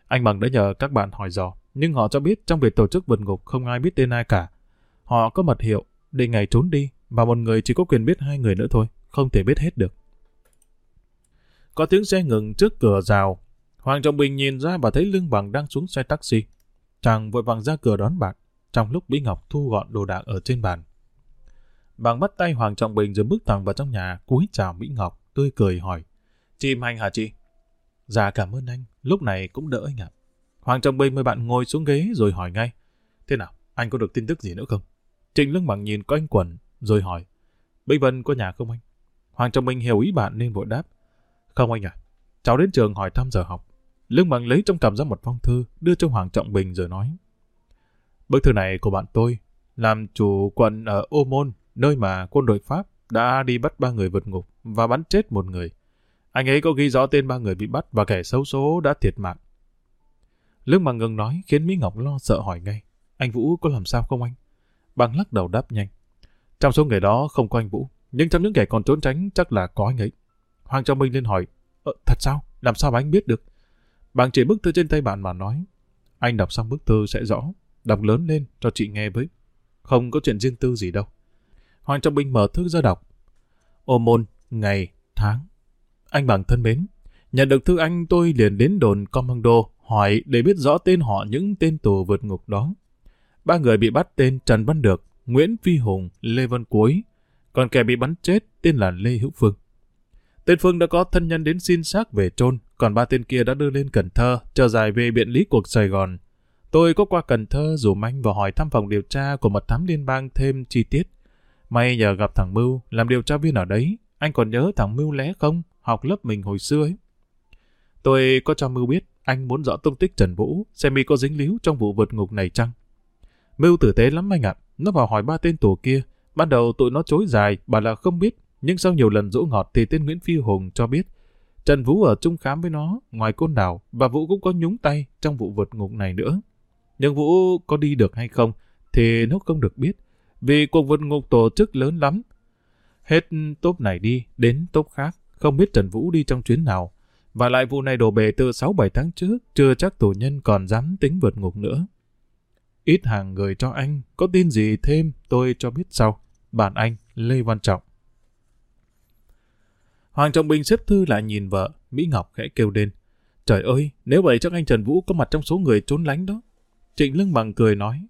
Anh Bằng đã nhờ các bạn hỏi dò, nhưng họ cho biết trong việc tổ chức vượt ngục không ai biết tên ai cả. Họ có mật hiệu, để ngày trốn đi, và một người chỉ có quyền biết hai người nữa thôi, không thể biết hết được. Có tiếng xe ngừng trước cửa rào. Hoàng Trọng Bình nhìn ra và thấy Lương Bằng đang xuống xe taxi. Chàng vội vàng ra cửa đón bạn, trong lúc Bí Ngọc thu gọn đồ đạc ở trên bàn. Bằng bắt tay Hoàng Trọng Bình rồi bước thẳng vào trong nhà, cúi chào Mỹ Ngọc, tươi cười hỏi. Chị Hành hả chị? Dạ cảm ơn anh, lúc này cũng đỡ anh ạ. Hoàng Trọng Bình mời bạn ngồi xuống ghế rồi hỏi ngay. Thế nào, anh có được tin tức gì nữa không? Trịnh Lương Bằng nhìn quanh quẩn rồi hỏi. Bích Vân có nhà không anh? Hoàng Trọng Bình hiểu ý bạn nên vội đáp. Không anh à, cháu đến trường hỏi thăm giờ học. Lương Bằng lấy trong cầm ra một phong thư, đưa cho Hoàng Trọng Bình rồi nói. Bức thư này của bạn tôi, làm chủ quận ở Ô Môn, nơi mà quân đội Pháp đã đi bắt ba người vượt ngục và bắn chết một người. Anh ấy có ghi rõ tên ba người bị bắt và kẻ xấu số đã thiệt mạng. Lương Bằng ngừng nói khiến Mỹ Ngọc lo sợ hỏi ngay. Anh Vũ có làm sao không anh? Bằng lắc đầu đáp nhanh. Trong số người đó không có anh Vũ, nhưng trong những kẻ còn trốn tránh chắc là có anh ấy. Hoàng Trọng Minh lên hỏi, ờ, thật sao? Làm sao mà anh biết được? bạn chỉ bức thư trên tay bạn mà nói. Anh đọc xong bức thư sẽ rõ, đọc lớn lên cho chị nghe với. Không có chuyện riêng tư gì đâu. Hoàng Trọng Minh mở thư ra đọc. Ô môn, ngày, tháng. Anh bằng thân mến, nhận được thư anh tôi liền đến đồn commando hỏi để biết rõ tên họ những tên tù vượt ngục đó. Ba người bị bắt tên Trần Văn Được, Nguyễn Phi Hùng, Lê Văn Cuối, còn kẻ bị bắn chết tên là Lê Hữu Phương. Tên Phương đã có thân nhân đến xin xác về chôn, còn ba tên kia đã đưa lên Cần Thơ, chờ dài về biện lý cuộc Sài Gòn. Tôi có qua Cần Thơ rủ manh và hỏi thăm phòng điều tra của mật thám liên bang thêm chi tiết. May nhờ gặp thằng Mưu, làm điều tra viên ở đấy. Anh còn nhớ thằng Mưu lé không? Học lớp mình hồi xưa ấy. Tôi có cho Mưu biết anh muốn rõ tung tích Trần Vũ, xem mi có dính líu trong vụ vượt ngục này chăng? Mưu tử tế lắm anh ạ. Nó vào hỏi ba tên tù kia. Ban đầu tụi nó chối dài, bà là không biết. Nhưng sau nhiều lần dỗ ngọt thì tên Nguyễn Phi Hùng cho biết. Trần Vũ ở chung khám với nó, ngoài côn đảo, và Vũ cũng có nhúng tay trong vụ vượt ngục này nữa. Nhưng Vũ có đi được hay không thì nó không được biết. Vì cuộc vượt ngục tổ chức lớn lắm. Hết tốp này đi, đến tốp khác. Không biết Trần Vũ đi trong chuyến nào. Và lại vụ này đổ bể từ 6-7 tháng trước, chưa chắc tù nhân còn dám tính vượt ngục nữa. Ít hàng người cho anh, có tin gì thêm tôi cho biết sau. Bạn anh, Lê Văn Trọng. Hoàng Trọng Bình xếp thư lại nhìn vợ, Mỹ Ngọc khẽ kêu lên. Trời ơi, nếu vậy chắc anh Trần Vũ có mặt trong số người trốn lánh đó. Trịnh Lưng Bằng cười nói.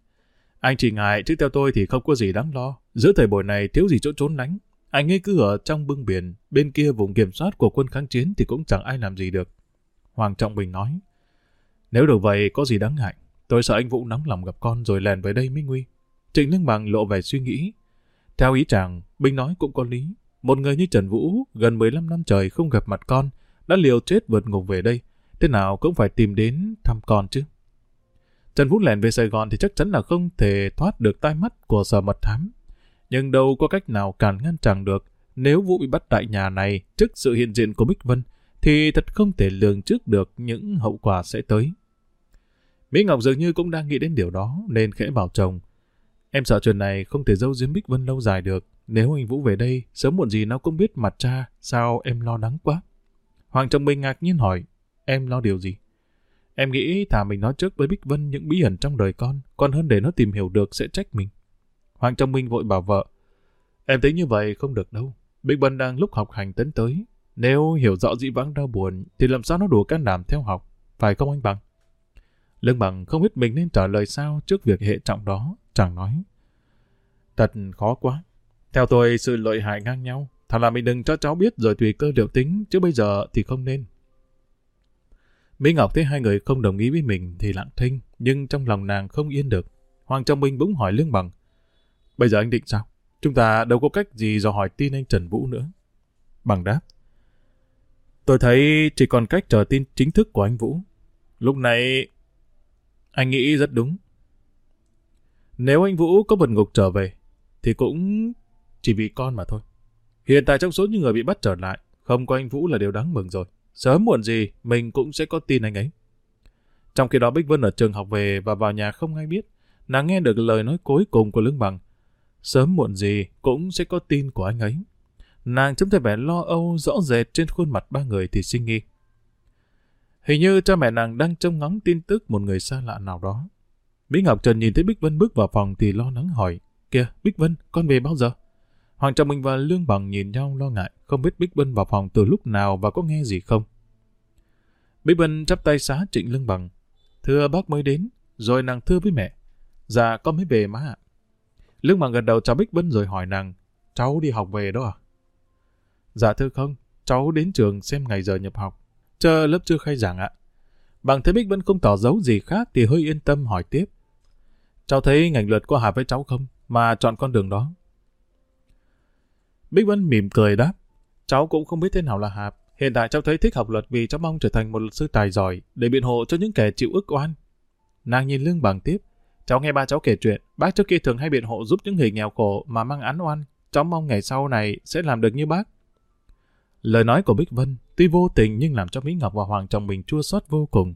Anh chỉ ngại, chứ theo tôi thì không có gì đáng lo. Giữa thời buổi này thiếu gì chỗ trốn lánh. Anh ấy cứ ở trong bưng biển, bên kia vùng kiểm soát của quân kháng chiến thì cũng chẳng ai làm gì được. Hoàng Trọng Bình nói. Nếu được vậy, có gì đáng ngại. Tôi sợ anh Vũ nóng lòng gặp con rồi lèn về đây mới nguy. Trịnh Lương Bằng lộ vẻ suy nghĩ. Theo ý chàng, Bình nói cũng có lý. Một người như Trần Vũ, gần 15 năm trời không gặp mặt con, đã liều chết vượt ngục về đây. Thế nào cũng phải tìm đến thăm con chứ. Trần Vũ lèn về Sài Gòn thì chắc chắn là không thể thoát được tai mắt của sở mật thám. Nhưng đâu có cách nào cản ngăn chàng được. Nếu Vũ bị bắt tại nhà này trước sự hiện diện của Bích Vân, thì thật không thể lường trước được những hậu quả sẽ tới. Mỹ Ngọc dường như cũng đang nghĩ đến điều đó, nên khẽ bảo chồng. Em sợ chuyện này không thể giấu giếm Bích Vân lâu dài được. Nếu anh Vũ về đây, sớm muộn gì nó cũng biết mặt cha, sao em lo lắng quá. Hoàng chồng Minh ngạc nhiên hỏi, em lo điều gì? Em nghĩ thà mình nói trước với Bích Vân những bí ẩn trong đời con, còn hơn để nó tìm hiểu được sẽ trách mình. Hoàng Trọng Minh vội bảo vợ, em tính như vậy không được đâu. Bích Vân đang lúc học hành tấn tới. Nếu hiểu rõ dĩ vãng đau buồn, thì làm sao nó đủ can đảm theo học, phải không anh Bằng? Lương Bằng không biết mình nên trả lời sao trước việc hệ trọng đó, chẳng nói. Thật khó quá. Theo tôi, sự lợi hại ngang nhau. Thật là mình đừng cho cháu biết rồi tùy cơ liệu tính, chứ bây giờ thì không nên. Mỹ Ngọc thấy hai người không đồng ý với mình thì lặng thinh, nhưng trong lòng nàng không yên được. Hoàng Trọng Minh bỗng hỏi Lương Bằng. Bây giờ anh định sao? Chúng ta đâu có cách gì dò hỏi tin anh Trần Vũ nữa. Bằng đáp. Tôi thấy chỉ còn cách chờ tin chính thức của anh Vũ. Lúc này, anh nghĩ rất đúng. Nếu anh Vũ có vượt ngục trở về, thì cũng chỉ vì con mà thôi. Hiện tại trong số những người bị bắt trở lại, không có anh Vũ là điều đáng mừng rồi. Sớm muộn gì, mình cũng sẽ có tin anh ấy. Trong khi đó Bích Vân ở trường học về và vào nhà không ai biết. Nàng nghe được lời nói cuối cùng của Lương Bằng. Sớm muộn gì cũng sẽ có tin của anh ấy. Nàng chấm thấy vẻ lo âu rõ rệt trên khuôn mặt ba người thì sinh nghi. Hình như cha mẹ nàng đang trông ngóng tin tức một người xa lạ nào đó. Mỹ Ngọc Trần nhìn thấy Bích Vân bước vào phòng thì lo lắng hỏi. Kìa, Bích Vân, con về bao giờ? Hoàng Trọng Minh và Lương Bằng nhìn nhau lo ngại, không biết Bích Vân vào phòng từ lúc nào và có nghe gì không. Bích Vân chắp tay xá trịnh Lương Bằng. Thưa bác mới đến, rồi nàng thưa với mẹ. Dạ, con mới về má ạ. Lương Bằng gần đầu chào Bích Vân rồi hỏi nàng, cháu đi học về đó à? Dạ thưa không, cháu đến trường xem ngày giờ nhập học. Chờ lớp chưa khai giảng ạ. Bằng thế Bích vẫn không tỏ dấu gì khác thì hơi yên tâm hỏi tiếp. Cháu thấy ngành luật có hợp với cháu không, mà chọn con đường đó. Bích Vân mỉm cười đáp. Cháu cũng không biết thế nào là hạp. Hiện tại cháu thấy thích học luật vì cháu mong trở thành một luật sư tài giỏi để biện hộ cho những kẻ chịu ức oan. Nàng nhìn lương bằng tiếp. Cháu nghe ba cháu kể chuyện, bác trước kia thường hay biện hộ giúp những người nghèo khổ mà mang án oan. Cháu mong ngày sau này sẽ làm được như bác. Lời nói của Bích Vân tuy vô tình nhưng làm cho Mỹ Ngọc và Hoàng chồng mình chua xót vô cùng.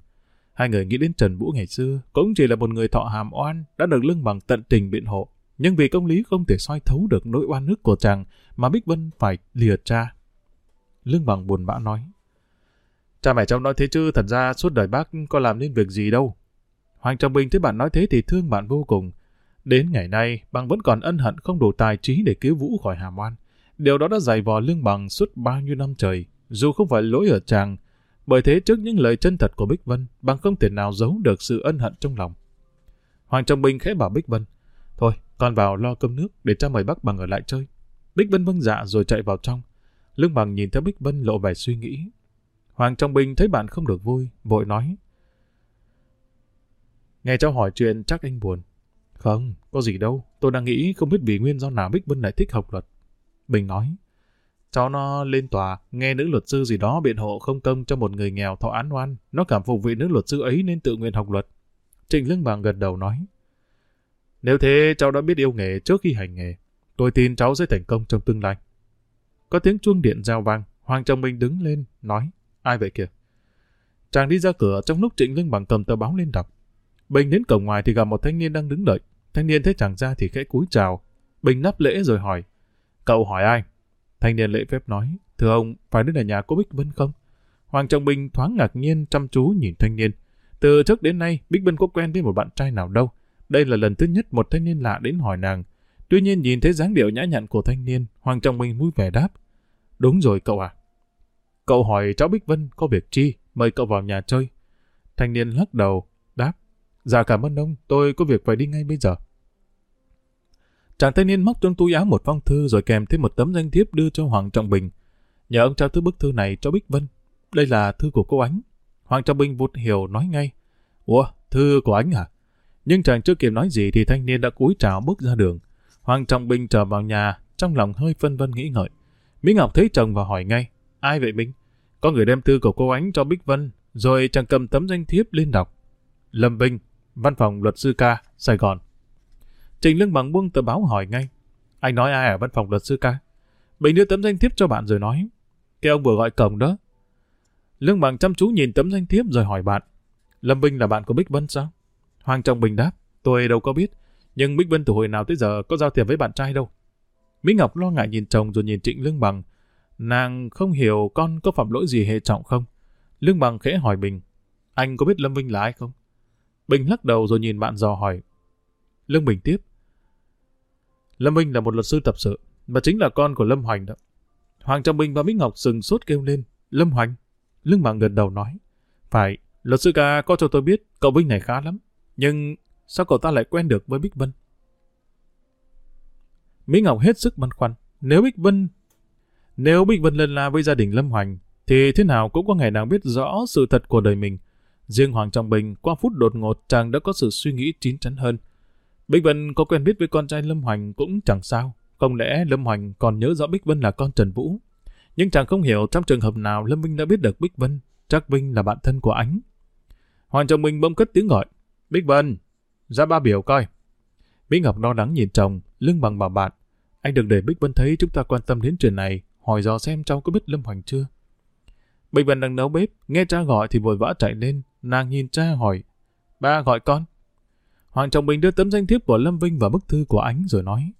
Hai người nghĩ đến Trần Vũ ngày xưa cũng chỉ là một người thọ hàm oan đã được lưng bằng tận tình biện hộ. Nhưng vì công lý không thể soi thấu được nỗi oan nước của chàng mà Bích Vân phải lìa cha. Lương bằng buồn bã nói. Cha mẹ cháu nói thế chứ thật ra suốt đời bác có làm nên việc gì đâu. Hoàng Trọng Bình thấy bạn nói thế thì thương bạn vô cùng. Đến ngày nay, bằng vẫn còn ân hận không đủ tài trí để cứu Vũ khỏi hàm oan. Điều đó đã dày vò lương bằng suốt bao nhiêu năm trời, dù không phải lỗi ở chàng. Bởi thế trước những lời chân thật của Bích Vân, bằng không thể nào giấu được sự ân hận trong lòng. Hoàng Trọng Bình khẽ bảo Bích Vân, Thôi, con vào lo cơm nước để cha mời bác bằng ở lại chơi. Bích Vân vâng dạ rồi chạy vào trong. Lương bằng nhìn thấy Bích Vân lộ vẻ suy nghĩ. Hoàng Trọng Bình thấy bạn không được vui, vội nói. Nghe cháu hỏi chuyện chắc anh buồn. Không, có gì đâu. Tôi đang nghĩ không biết vì nguyên do nào Bích Vân lại thích học luật. Bình nói. Cháu nó lên tòa, nghe nữ luật sư gì đó biện hộ không công cho một người nghèo thọ án oan. Nó cảm phục vị nữ luật sư ấy nên tự nguyện học luật. Trịnh Lương Bằng gật đầu nói. Nếu thế cháu đã biết yêu nghề trước khi hành nghề, tôi tin cháu sẽ thành công trong tương lai. Có tiếng chuông điện giao vang, Hoàng chồng mình đứng lên, nói, ai vậy kìa? Chàng đi ra cửa trong lúc Trịnh Lương Bằng cầm tờ báo lên đọc. Bình đến cổng ngoài thì gặp một thanh niên đang đứng đợi. Thanh niên thấy chàng ra thì khẽ cúi chào. Bình nắp lễ rồi hỏi, cậu hỏi ai? Thanh niên lễ phép nói, thưa ông, phải đến ở nhà cô Bích Vân không? Hoàng Trọng Bình thoáng ngạc nhiên chăm chú nhìn thanh niên. Từ trước đến nay, Bích Vân có quen với một bạn trai nào đâu. Đây là lần thứ nhất một thanh niên lạ đến hỏi nàng. Tuy nhiên nhìn thấy dáng điệu nhã nhặn của thanh niên, Hoàng Trọng Minh vui vẻ đáp. Đúng rồi cậu à. Cậu hỏi cháu Bích Vân có việc chi, mời cậu vào nhà chơi. Thanh niên lắc đầu, đáp. Dạ cảm ơn ông, tôi có việc phải đi ngay bây giờ. Chàng thanh niên móc trong túi áo một phong thư rồi kèm thêm một tấm danh thiếp đưa cho Hoàng Trọng Bình. Nhờ ông trao thứ bức thư này cho Bích Vân. Đây là thư của cô ánh. Hoàng Trọng Bình vụt hiểu nói ngay. Ủa, thư của ánh à? Nhưng chàng chưa kịp nói gì thì thanh niên đã cúi chào bước ra đường. Hoàng Trọng Bình trở vào nhà, trong lòng hơi phân vân nghĩ ngợi. Mỹ Ngọc thấy chồng và hỏi ngay, ai vậy Minh? Có người đem thư của cô ánh cho Bích Vân, rồi chàng cầm tấm danh thiếp lên đọc. Lâm Vinh, văn phòng luật sư ca, Sài Gòn. Trình Lương Bằng buông tờ báo hỏi ngay, anh nói ai ở văn phòng luật sư ca? Bình đưa tấm danh thiếp cho bạn rồi nói, cái ông vừa gọi cổng đó. Lương Bằng chăm chú nhìn tấm danh thiếp rồi hỏi bạn, Lâm Vinh là bạn của Bích Vân sao? Hoàng Trọng Bình đáp, tôi đâu có biết, nhưng Bích Vân từ hồi nào tới giờ có giao thiệp với bạn trai đâu. Mỹ Ngọc lo ngại nhìn chồng rồi nhìn Trịnh Lương Bằng. Nàng không hiểu con có phạm lỗi gì hệ trọng không? Lương Bằng khẽ hỏi Bình, anh có biết Lâm Vinh là ai không? Bình lắc đầu rồi nhìn bạn dò hỏi. Lương Bình tiếp, Lâm Minh là một luật sư tập sự, và chính là con của Lâm Hoành đó. Hoàng Trọng Bình và Mỹ Ngọc sừng sốt kêu lên. Lâm Hoành. Lương Mạng gần đầu nói. Phải, luật sư ca có cho tôi biết cậu Vinh này khá lắm. Nhưng sao cậu ta lại quen được với Bích Vân? Mỹ Ngọc hết sức băn khoăn. Nếu Bích Vân nếu Bích Vân lên la với gia đình Lâm Hoành, thì thế nào cũng có ngày nào biết rõ sự thật của đời mình. Riêng Hoàng Trọng Bình, qua phút đột ngột, chàng đã có sự suy nghĩ chín chắn hơn. Bích Vân có quen biết với con trai Lâm Hoành cũng chẳng sao. Không lẽ Lâm Hoành còn nhớ rõ Bích Vân là con Trần Vũ? Nhưng chàng không hiểu trong trường hợp nào Lâm Vinh đã biết được Bích Vân. Chắc Vinh là bạn thân của ánh. Hoàng chồng mình bỗng cất tiếng gọi. Bích Vân, ra ba biểu coi. Mỹ Ngọc lo lắng nhìn chồng, lưng bằng bảo bạn. Anh đừng để Bích Vân thấy chúng ta quan tâm đến chuyện này, hỏi dò xem cháu có biết Lâm Hoành chưa. Bích Vân đang nấu bếp, nghe cha gọi thì vội vã chạy lên, nàng nhìn cha hỏi, ba gọi con. Hoàng Trọng Bình đưa tấm danh thiếp của Lâm Vinh và bức thư của ánh rồi nói,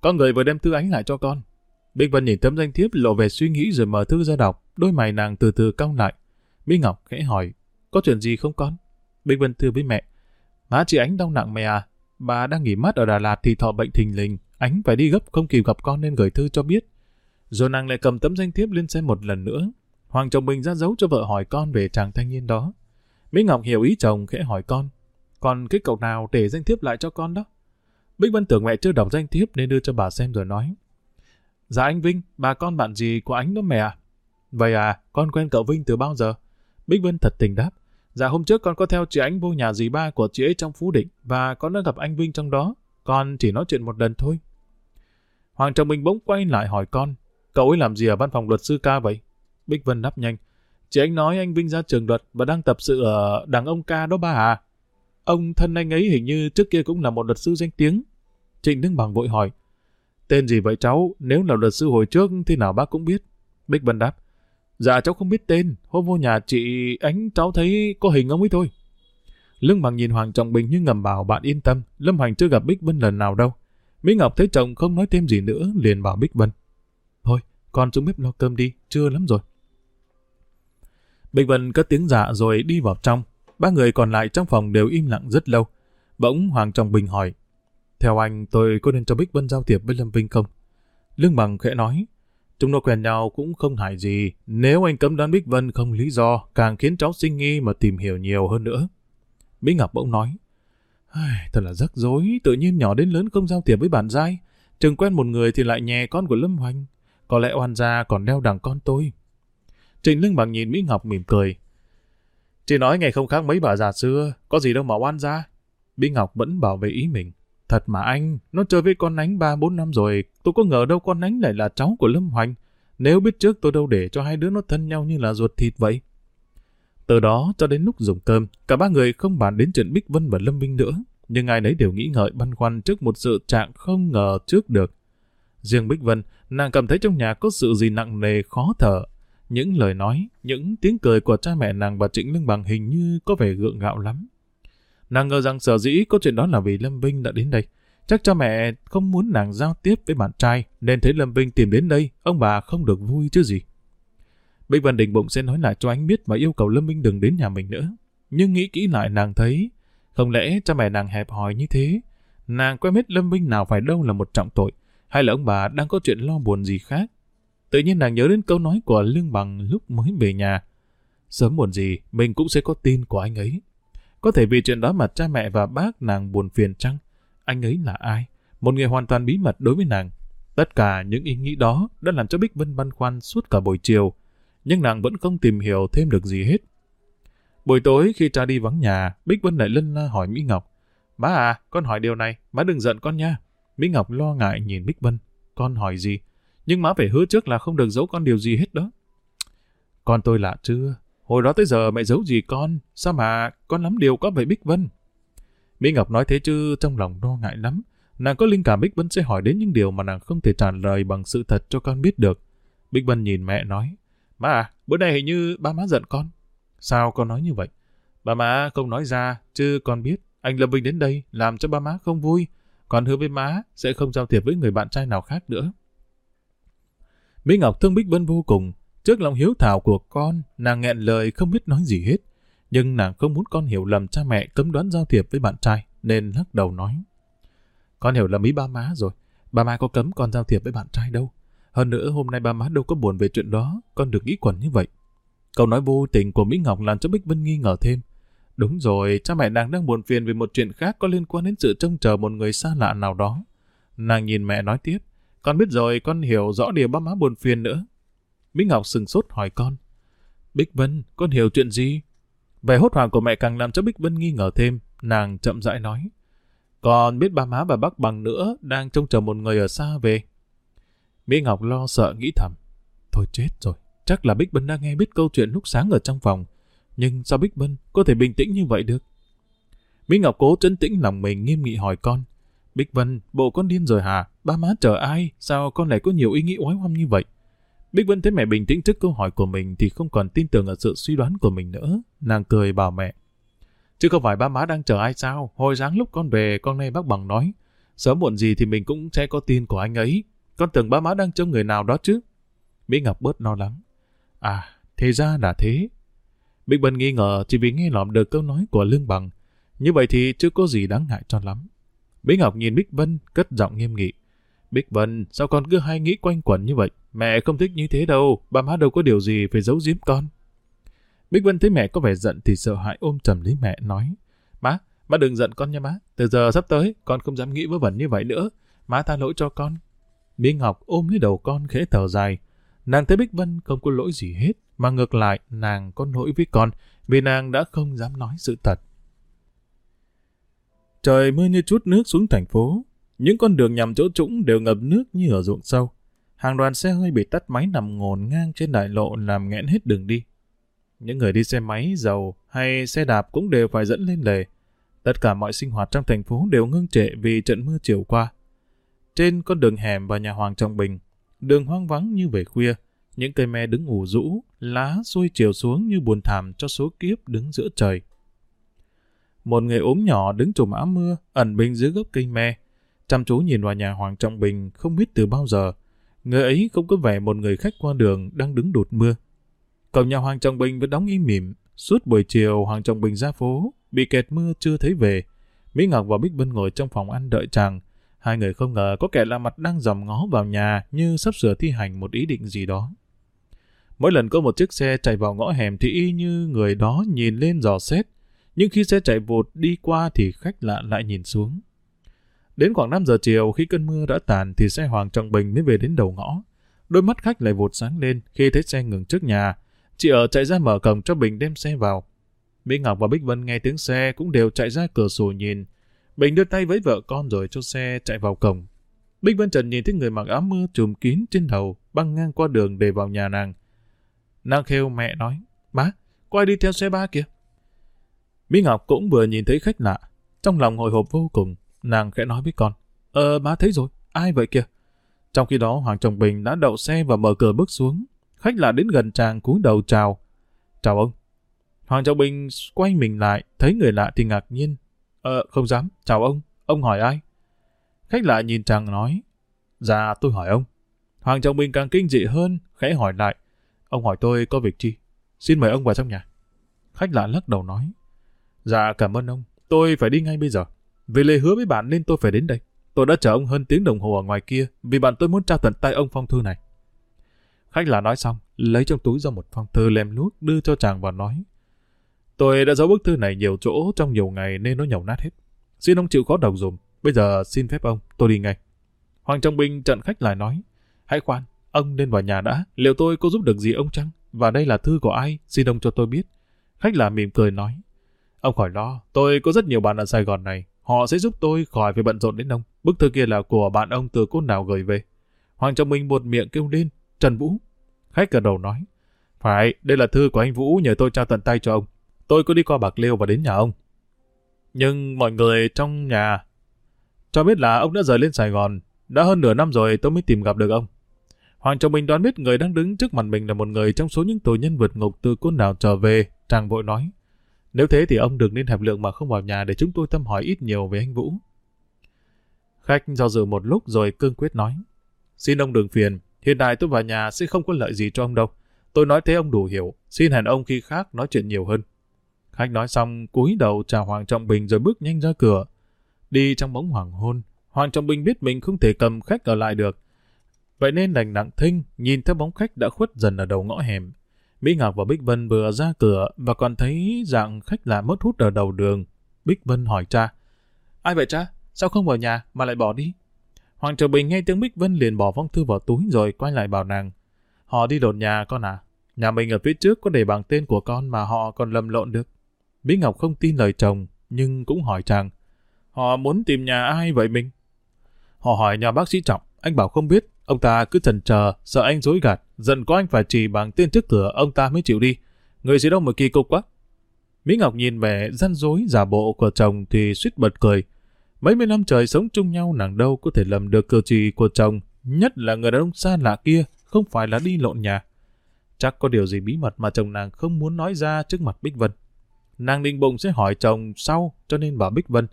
có người vừa đem thư ánh lại cho con. Bích Vân nhìn tấm danh thiếp lộ về suy nghĩ rồi mở thư ra đọc, đôi mày nàng từ từ cong lại. Mỹ Ngọc khẽ hỏi, có chuyện gì không con? Bích Vân thưa với mẹ, má chị ánh đau nặng mẹ à, bà đang nghỉ mát ở Đà Lạt thì thọ bệnh thình lình, ánh phải đi gấp không kịp gặp con nên gửi thư cho biết. Rồi nàng lại cầm tấm danh thiếp lên xem một lần nữa. Hoàng chồng mình ra dấu cho vợ hỏi con về chàng thanh niên đó. Mỹ Ngọc hiểu ý chồng khẽ hỏi con. Còn cái cậu nào để danh thiếp lại cho con đó? Bích Vân tưởng mẹ chưa đọc danh thiếp nên đưa cho bà xem rồi nói. Dạ anh Vinh, bà con bạn gì của anh đó mẹ à? Vậy à, con quen cậu Vinh từ bao giờ? Bích Vân thật tình đáp. Dạ hôm trước con có theo chị ánh vô nhà dì ba của chị ấy trong Phú Định và con đã gặp anh Vinh trong đó. Con chỉ nói chuyện một lần thôi. Hoàng chồng mình bỗng quay lại hỏi con. Cậu ấy làm gì ở văn phòng luật sư ca vậy? Bích Vân đáp nhanh. Chị anh nói anh Vinh ra trường luật và đang tập sự ở đằng ông ca đó ba à? Ông thân anh ấy hình như trước kia cũng là một luật sư danh tiếng. Trịnh Đức Bằng vội hỏi. Tên gì vậy cháu? Nếu là luật sư hồi trước thì nào bác cũng biết. Bích Vân đáp. Dạ cháu không biết tên. Hôm vô nhà chị ánh cháu thấy có hình ông ấy thôi. Lương Bằng nhìn Hoàng Trọng Bình như ngầm bảo bạn yên tâm. Lâm Hoàng chưa gặp Bích Vân lần nào đâu. Mỹ Ngọc thấy chồng không nói thêm gì nữa liền bảo Bích Vân. Thôi, con xuống bếp lo cơm đi, trưa lắm rồi. Bích Vân cất tiếng dạ rồi đi vào trong. Ba người còn lại trong phòng đều im lặng rất lâu. Bỗng Hoàng Trọng Bình hỏi. Theo anh, tôi có nên cho Bích Vân giao thiệp với Lâm Vinh không? Lương Bằng khẽ nói. Chúng nó quen nhau cũng không hại gì. Nếu anh cấm đoán Bích Vân không lý do, càng khiến cháu sinh nghi mà tìm hiểu nhiều hơn nữa. Mỹ Ngọc bỗng nói. Thật là rắc rối, tự nhiên nhỏ đến lớn không giao thiệp với bạn giai. Chừng quen một người thì lại nhè con của Lâm Hoành. Có lẽ oan gia còn đeo đằng con tôi. Trịnh Lương Bằng nhìn Mỹ Ngọc mỉm cười. Chị nói ngày không khác mấy bà già xưa, có gì đâu mà oan gia. Bí Ngọc vẫn bảo vệ ý mình. Thật mà anh, nó chơi với con nánh 3-4 năm rồi, tôi có ngờ đâu con nánh lại là cháu của Lâm Hoành. Nếu biết trước tôi đâu để cho hai đứa nó thân nhau như là ruột thịt vậy. Từ đó cho đến lúc dùng cơm, cả ba người không bàn đến chuyện Bích Vân và Lâm Minh nữa, nhưng ai nấy đều nghĩ ngợi băn khoăn trước một sự trạng không ngờ trước được. Riêng Bích Vân, nàng cảm thấy trong nhà có sự gì nặng nề khó thở. Những lời nói, những tiếng cười của cha mẹ nàng và Trịnh Lương Bằng hình như có vẻ gượng gạo lắm. Nàng ngờ rằng sở dĩ có chuyện đó là vì Lâm Vinh đã đến đây. Chắc cha mẹ không muốn nàng giao tiếp với bạn trai, nên thấy Lâm Vinh tìm đến đây, ông bà không được vui chứ gì. Bích Vân đình bụng sẽ nói lại cho anh biết và yêu cầu Lâm Vinh đừng đến nhà mình nữa. Nhưng nghĩ kỹ lại nàng thấy, không lẽ cha mẹ nàng hẹp hòi như thế? Nàng quen biết Lâm Vinh nào phải đâu là một trọng tội, hay là ông bà đang có chuyện lo buồn gì khác? Tự nhiên nàng nhớ đến câu nói của Lương Bằng lúc mới về nhà. Sớm muộn gì, mình cũng sẽ có tin của anh ấy. Có thể vì chuyện đó mà cha mẹ và bác nàng buồn phiền chăng? Anh ấy là ai? Một người hoàn toàn bí mật đối với nàng. Tất cả những ý nghĩ đó đã làm cho Bích Vân băn khoăn suốt cả buổi chiều nhưng nàng vẫn không tìm hiểu thêm được gì hết. Buổi tối khi cha đi vắng nhà, Bích Vân lại lân la hỏi Mỹ Ngọc. Má à, con hỏi điều này, má đừng giận con nha. Mỹ Ngọc lo ngại nhìn Bích Vân. Con hỏi gì? Nhưng má phải hứa trước là không được giấu con điều gì hết đó. Con tôi lạ chưa? Hồi đó tới giờ mẹ giấu gì con? Sao mà con lắm điều có vậy Bích Vân? Mỹ Ngọc nói thế chứ trong lòng lo ngại lắm. Nàng có linh cảm Bích Vân sẽ hỏi đến những điều mà nàng không thể trả lời bằng sự thật cho con biết được. Bích Vân nhìn mẹ nói. Má à, bữa nay hình như ba má giận con. Sao con nói như vậy? Ba má không nói ra, chứ con biết anh Lâm Vinh đến đây làm cho ba má không vui. con hứa với má sẽ không giao thiệp với người bạn trai nào khác nữa. Mỹ Ngọc thương Bích Vân vô cùng. Trước lòng hiếu thảo của con, nàng nghẹn lời không biết nói gì hết. Nhưng nàng không muốn con hiểu lầm cha mẹ cấm đoán giao thiệp với bạn trai, nên lắc đầu nói. Con hiểu lầm ý ba má rồi. Ba má có cấm con giao thiệp với bạn trai đâu. Hơn nữa hôm nay ba má đâu có buồn về chuyện đó, con được nghĩ quẩn như vậy. Câu nói vô tình của Mỹ Ngọc làm cho Bích Vân nghi ngờ thêm. Đúng rồi, cha mẹ nàng đang buồn phiền vì một chuyện khác có liên quan đến sự trông chờ một người xa lạ nào đó. Nàng nhìn mẹ nói tiếp, con biết rồi, con hiểu rõ điều ba má buồn phiền nữa. Mỹ Ngọc sừng sốt hỏi con. Bích Vân, con hiểu chuyện gì? Vẻ hốt hoảng của mẹ càng làm cho Bích Vân nghi ngờ thêm, nàng chậm rãi nói. Còn biết ba má và bác bằng nữa đang trông chờ một người ở xa về. Mỹ Ngọc lo sợ nghĩ thầm. Thôi chết rồi, chắc là Bích Vân đang nghe biết câu chuyện lúc sáng ở trong phòng. Nhưng sao Bích Vân có thể bình tĩnh như vậy được? Mỹ Ngọc cố trấn tĩnh lòng mình nghiêm nghị hỏi con. Bích Vân, bộ con điên rồi hả? Ba má chờ ai? Sao con lại có nhiều ý nghĩ oái oăm như vậy? Bích Vân thấy mẹ bình tĩnh trước câu hỏi của mình thì không còn tin tưởng ở sự suy đoán của mình nữa. Nàng cười bảo mẹ. Chứ không phải ba má đang chờ ai sao? Hồi sáng lúc con về, con nghe bác bằng nói. Sớm muộn gì thì mình cũng sẽ có tin của anh ấy. Con tưởng ba má đang trông người nào đó chứ. Mỹ Ngọc bớt lo lắng. À, thế ra là thế. Bích Vân nghi ngờ chỉ vì nghe lọm được câu nói của Lương Bằng. Như vậy thì chưa có gì đáng ngại cho lắm. Bích Ngọc nhìn Bích Vân cất giọng nghiêm nghị. Bích Vân, sao con cứ hay nghĩ quanh quẩn như vậy? Mẹ không thích như thế đâu, ba má đâu có điều gì phải giấu giếm con. Bích Vân thấy mẹ có vẻ giận thì sợ hãi ôm chầm lấy mẹ nói. Má, má đừng giận con nha má. Từ giờ sắp tới, con không dám nghĩ vớ vẩn như vậy nữa. Má tha lỗi cho con. Bích Ngọc ôm lấy đầu con khẽ thở dài. Nàng thấy Bích Vân không có lỗi gì hết, mà ngược lại nàng có lỗi với con vì nàng đã không dám nói sự thật. Trời mưa như chút nước xuống thành phố, những con đường nhằm chỗ trũng đều ngập nước như ở ruộng sâu. Hàng đoàn xe hơi bị tắt máy nằm ngổn ngang trên đại lộ làm nghẽn hết đường đi. Những người đi xe máy, dầu hay xe đạp cũng đều phải dẫn lên lề. Tất cả mọi sinh hoạt trong thành phố đều ngưng trệ vì trận mưa chiều qua. Trên con đường hẻm và nhà Hoàng Trọng Bình, đường hoang vắng như về khuya, những cây me đứng ủ rũ, lá xuôi chiều xuống như buồn thảm cho số kiếp đứng giữa trời. Một người ốm nhỏ đứng trùm áo mưa, ẩn bình dưới gốc cây me, chăm chú nhìn vào nhà Hoàng Trọng Bình không biết từ bao giờ. Người ấy không có vẻ một người khách qua đường đang đứng đột mưa. Cổng nhà Hoàng Trọng Bình vẫn đóng im mỉm. Suốt buổi chiều Hoàng Trọng Bình ra phố, bị kẹt mưa chưa thấy về. Mỹ Ngọc và Bích Vân ngồi trong phòng ăn đợi chàng. Hai người không ngờ có kẻ lạ mặt đang dòm ngó vào nhà như sắp sửa thi hành một ý định gì đó. Mỗi lần có một chiếc xe chạy vào ngõ hẻm thì y như người đó nhìn lên dò xét. Nhưng khi xe chạy vụt đi qua thì khách lạ lại nhìn xuống. Đến khoảng 5 giờ chiều khi cơn mưa đã tàn thì xe Hoàng Trọng Bình mới về đến đầu ngõ. Đôi mắt khách lại vụt sáng lên khi thấy xe ngừng trước nhà. Chị ở chạy ra mở cổng cho Bình đem xe vào. Mỹ Ngọc và Bích Vân nghe tiếng xe cũng đều chạy ra cửa sổ nhìn. Bình đưa tay với vợ con rồi cho xe chạy vào cổng. Bích Vân Trần nhìn thấy người mặc áo mưa trùm kín trên đầu băng ngang qua đường để vào nhà nàng. Nàng khêu mẹ nói, má, có ai đi theo xe ba kìa? Mỹ Ngọc cũng vừa nhìn thấy khách lạ, trong lòng hồi hộp vô cùng, nàng khẽ nói với con, Ờ, má thấy rồi, ai vậy kìa? Trong khi đó Hoàng Trọng Bình đã đậu xe và mở cửa bước xuống, khách lạ đến gần chàng cúi đầu chào. Chào ông. Hoàng Trọng Bình quay mình lại, thấy người lạ thì ngạc nhiên. Ờ, không dám, chào ông, ông hỏi ai? Khách lạ nhìn chàng nói, Dạ, tôi hỏi ông. Hoàng Trọng Bình càng kinh dị hơn, khẽ hỏi lại. Ông hỏi tôi có việc chi? Xin mời ông vào trong nhà. Khách lạ lắc đầu nói. Dạ, cảm ơn ông. Tôi phải đi ngay bây giờ. Vì lời hứa với bạn nên tôi phải đến đây. Tôi đã chờ ông hơn tiếng đồng hồ ở ngoài kia vì bạn tôi muốn trao tận tay ông phong thư này. Khách là nói xong, lấy trong túi ra một phong thư lem luốc đưa cho chàng và nói. Tôi đã giấu bức thư này nhiều chỗ trong nhiều ngày nên nó nhầu nát hết. Xin ông chịu khó đọc dùm. Bây giờ xin phép ông, tôi đi ngay. Hoàng Trọng Bình trận khách lại nói. Hãy khoan, ông nên vào nhà đã. Liệu tôi có giúp được gì ông chăng? Và đây là thư của ai? Xin ông cho tôi biết. Khách là mỉm cười nói. Ông khỏi lo, tôi có rất nhiều bạn ở Sài Gòn này. Họ sẽ giúp tôi khỏi phải bận rộn đến ông. Bức thư kia là của bạn ông từ cốt nào gửi về. Hoàng Trọng Minh buột miệng kêu lên. Trần Vũ. Khách gật đầu nói. Phải, đây là thư của anh Vũ nhờ tôi trao tận tay cho ông. Tôi có đi qua Bạc Liêu và đến nhà ông. Nhưng mọi người trong nhà cho biết là ông đã rời lên Sài Gòn. Đã hơn nửa năm rồi tôi mới tìm gặp được ông. Hoàng Trọng Minh đoán biết người đang đứng trước mặt mình là một người trong số những tù nhân vượt ngục từ cốt nào trở về. Chàng vội nói. Nếu thế thì ông đừng nên hẹp lượng mà không vào nhà để chúng tôi thăm hỏi ít nhiều về anh Vũ. Khách do dự một lúc rồi cương quyết nói. Xin ông đừng phiền, hiện tại tôi vào nhà sẽ không có lợi gì cho ông đâu. Tôi nói thế ông đủ hiểu, xin hẹn ông khi khác nói chuyện nhiều hơn. Khách nói xong, cúi đầu chào Hoàng Trọng Bình rồi bước nhanh ra cửa. Đi trong bóng hoàng hôn, Hoàng Trọng Bình biết mình không thể cầm khách ở lại được. Vậy nên đành nặng thinh, nhìn theo bóng khách đã khuất dần ở đầu ngõ hẻm. Mỹ Ngọc và Bích Vân vừa ra cửa và còn thấy dạng khách lạ mất hút ở đầu đường. Bích Vân hỏi cha, Ai vậy cha? Sao không vào nhà mà lại bỏ đi? Hoàng Trường Bình nghe tiếng Bích Vân liền bỏ phong thư vào túi rồi quay lại bảo nàng. Họ đi đột nhà con à? Nhà mình ở phía trước có để bằng tên của con mà họ còn lầm lộn được. Bí Ngọc không tin lời chồng, nhưng cũng hỏi chàng. Họ muốn tìm nhà ai vậy mình? Họ hỏi nhà bác sĩ Trọng, anh bảo không biết. Ông ta cứ chần chờ, sợ anh dối gạt, giận có anh phải trì bằng tên trước cửa, ông ta mới chịu đi. Người gì đâu mà kỳ cục quá. Mỹ Ngọc nhìn vẻ gian dối giả bộ của chồng thì suýt bật cười. Mấy mươi năm trời sống chung nhau nàng đâu có thể lầm được cử chỉ của chồng, nhất là người đàn ông xa lạ kia, không phải là đi lộn nhà. Chắc có điều gì bí mật mà chồng nàng không muốn nói ra trước mặt Bích Vân. Nàng định bụng sẽ hỏi chồng sau cho nên bảo Bích Vân.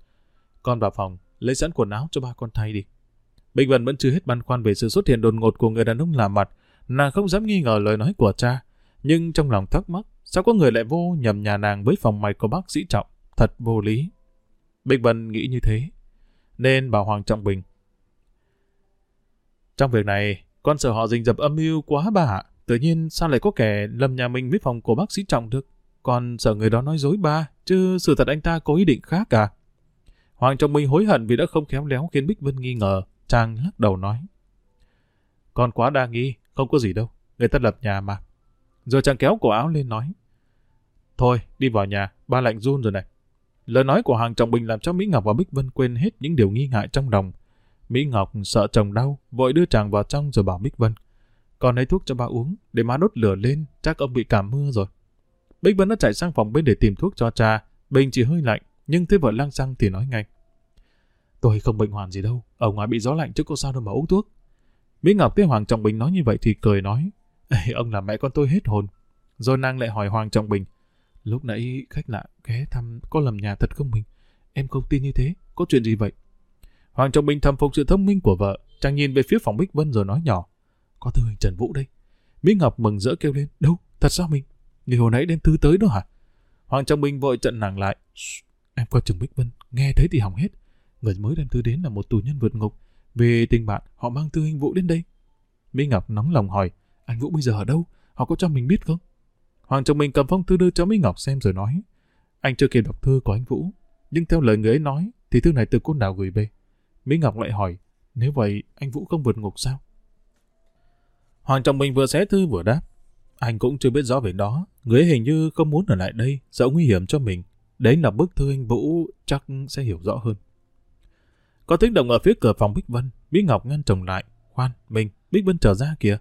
Con vào phòng, lấy sẵn quần áo cho ba con thay đi. Bích Vân vẫn chưa hết băn khoăn về sự xuất hiện đột ngột của người đàn ông lạ mặt. Nàng không dám nghi ngờ lời nói của cha. Nhưng trong lòng thắc mắc, sao có người lại vô nhầm nhà nàng với phòng mạch của bác sĩ Trọng? Thật vô lý. Bích Vân nghĩ như thế. Nên bảo Hoàng Trọng Bình. Trong việc này, con sợ họ rình rập âm mưu quá bà ạ. Tự nhiên sao lại có kẻ lầm nhà mình với phòng của bác sĩ Trọng được? Con sợ người đó nói dối ba, chứ sự thật anh ta có ý định khác cả. Hoàng Trọng Minh hối hận vì đã không khéo léo khiến Bích Vân nghi ngờ. Trang lắc đầu nói. Con quá đa nghi, không có gì đâu. Người ta lập nhà mà. Rồi chàng kéo cổ áo lên nói. Thôi, đi vào nhà, ba lạnh run rồi này. Lời nói của hàng Trọng Bình làm cho Mỹ Ngọc và Bích Vân quên hết những điều nghi ngại trong lòng. Mỹ Ngọc sợ chồng đau, vội đưa chàng vào trong rồi bảo Bích Vân. Con lấy thuốc cho ba uống, để má đốt lửa lên, chắc ông bị cảm mưa rồi. Bích Vân đã chạy sang phòng bên để tìm thuốc cho cha. Bình chỉ hơi lạnh, nhưng thấy vợ lang xăng thì nói ngay. Tôi không bệnh hoàn gì đâu, ở ngoài bị gió lạnh chứ có sao đâu mà uống thuốc. Mỹ Ngọc thấy Hoàng Trọng Bình nói như vậy thì cười nói. Ê, ông làm mẹ con tôi hết hồn. Rồi nàng lại hỏi Hoàng Trọng Bình. Lúc nãy khách lạ ghé thăm có lầm nhà thật không mình? Em không tin như thế, có chuyện gì vậy? Hoàng Trọng Bình thầm phục sự thông minh của vợ, chàng nhìn về phía phòng Bích Vân rồi nói nhỏ. Có thư hình Trần Vũ đây. Mỹ Ngọc mừng rỡ kêu lên. Đâu, thật sao mình? Người hồi nãy đem thư tới đó hả? Hoàng Trọng Bình vội trận nàng lại. Em coi chừng Bích Vân, nghe thấy thì hỏng hết. Người mới đem thư đến là một tù nhân vượt ngục. về tình bạn, họ mang thư anh Vũ đến đây. Mỹ Ngọc nóng lòng hỏi, anh Vũ bây giờ ở đâu? Họ có cho mình biết không? Hoàng chồng mình cầm phong thư đưa cho Mỹ Ngọc xem rồi nói, anh chưa kịp đọc thư của anh Vũ, nhưng theo lời người ấy nói, thì thư này từ cô nào gửi về. Mỹ Ngọc lại hỏi, nếu vậy anh Vũ không vượt ngục sao? Hoàng chồng mình vừa xé thư vừa đáp, anh cũng chưa biết rõ về đó, người ấy hình như không muốn ở lại đây, sợ nguy hiểm cho mình. Đấy là bức thư anh Vũ chắc sẽ hiểu rõ hơn. Có tiếng động ở phía cửa phòng Bích Vân, Mỹ Ngọc ngăn chồng lại. Khoan, mình, Bích Vân trở ra kìa.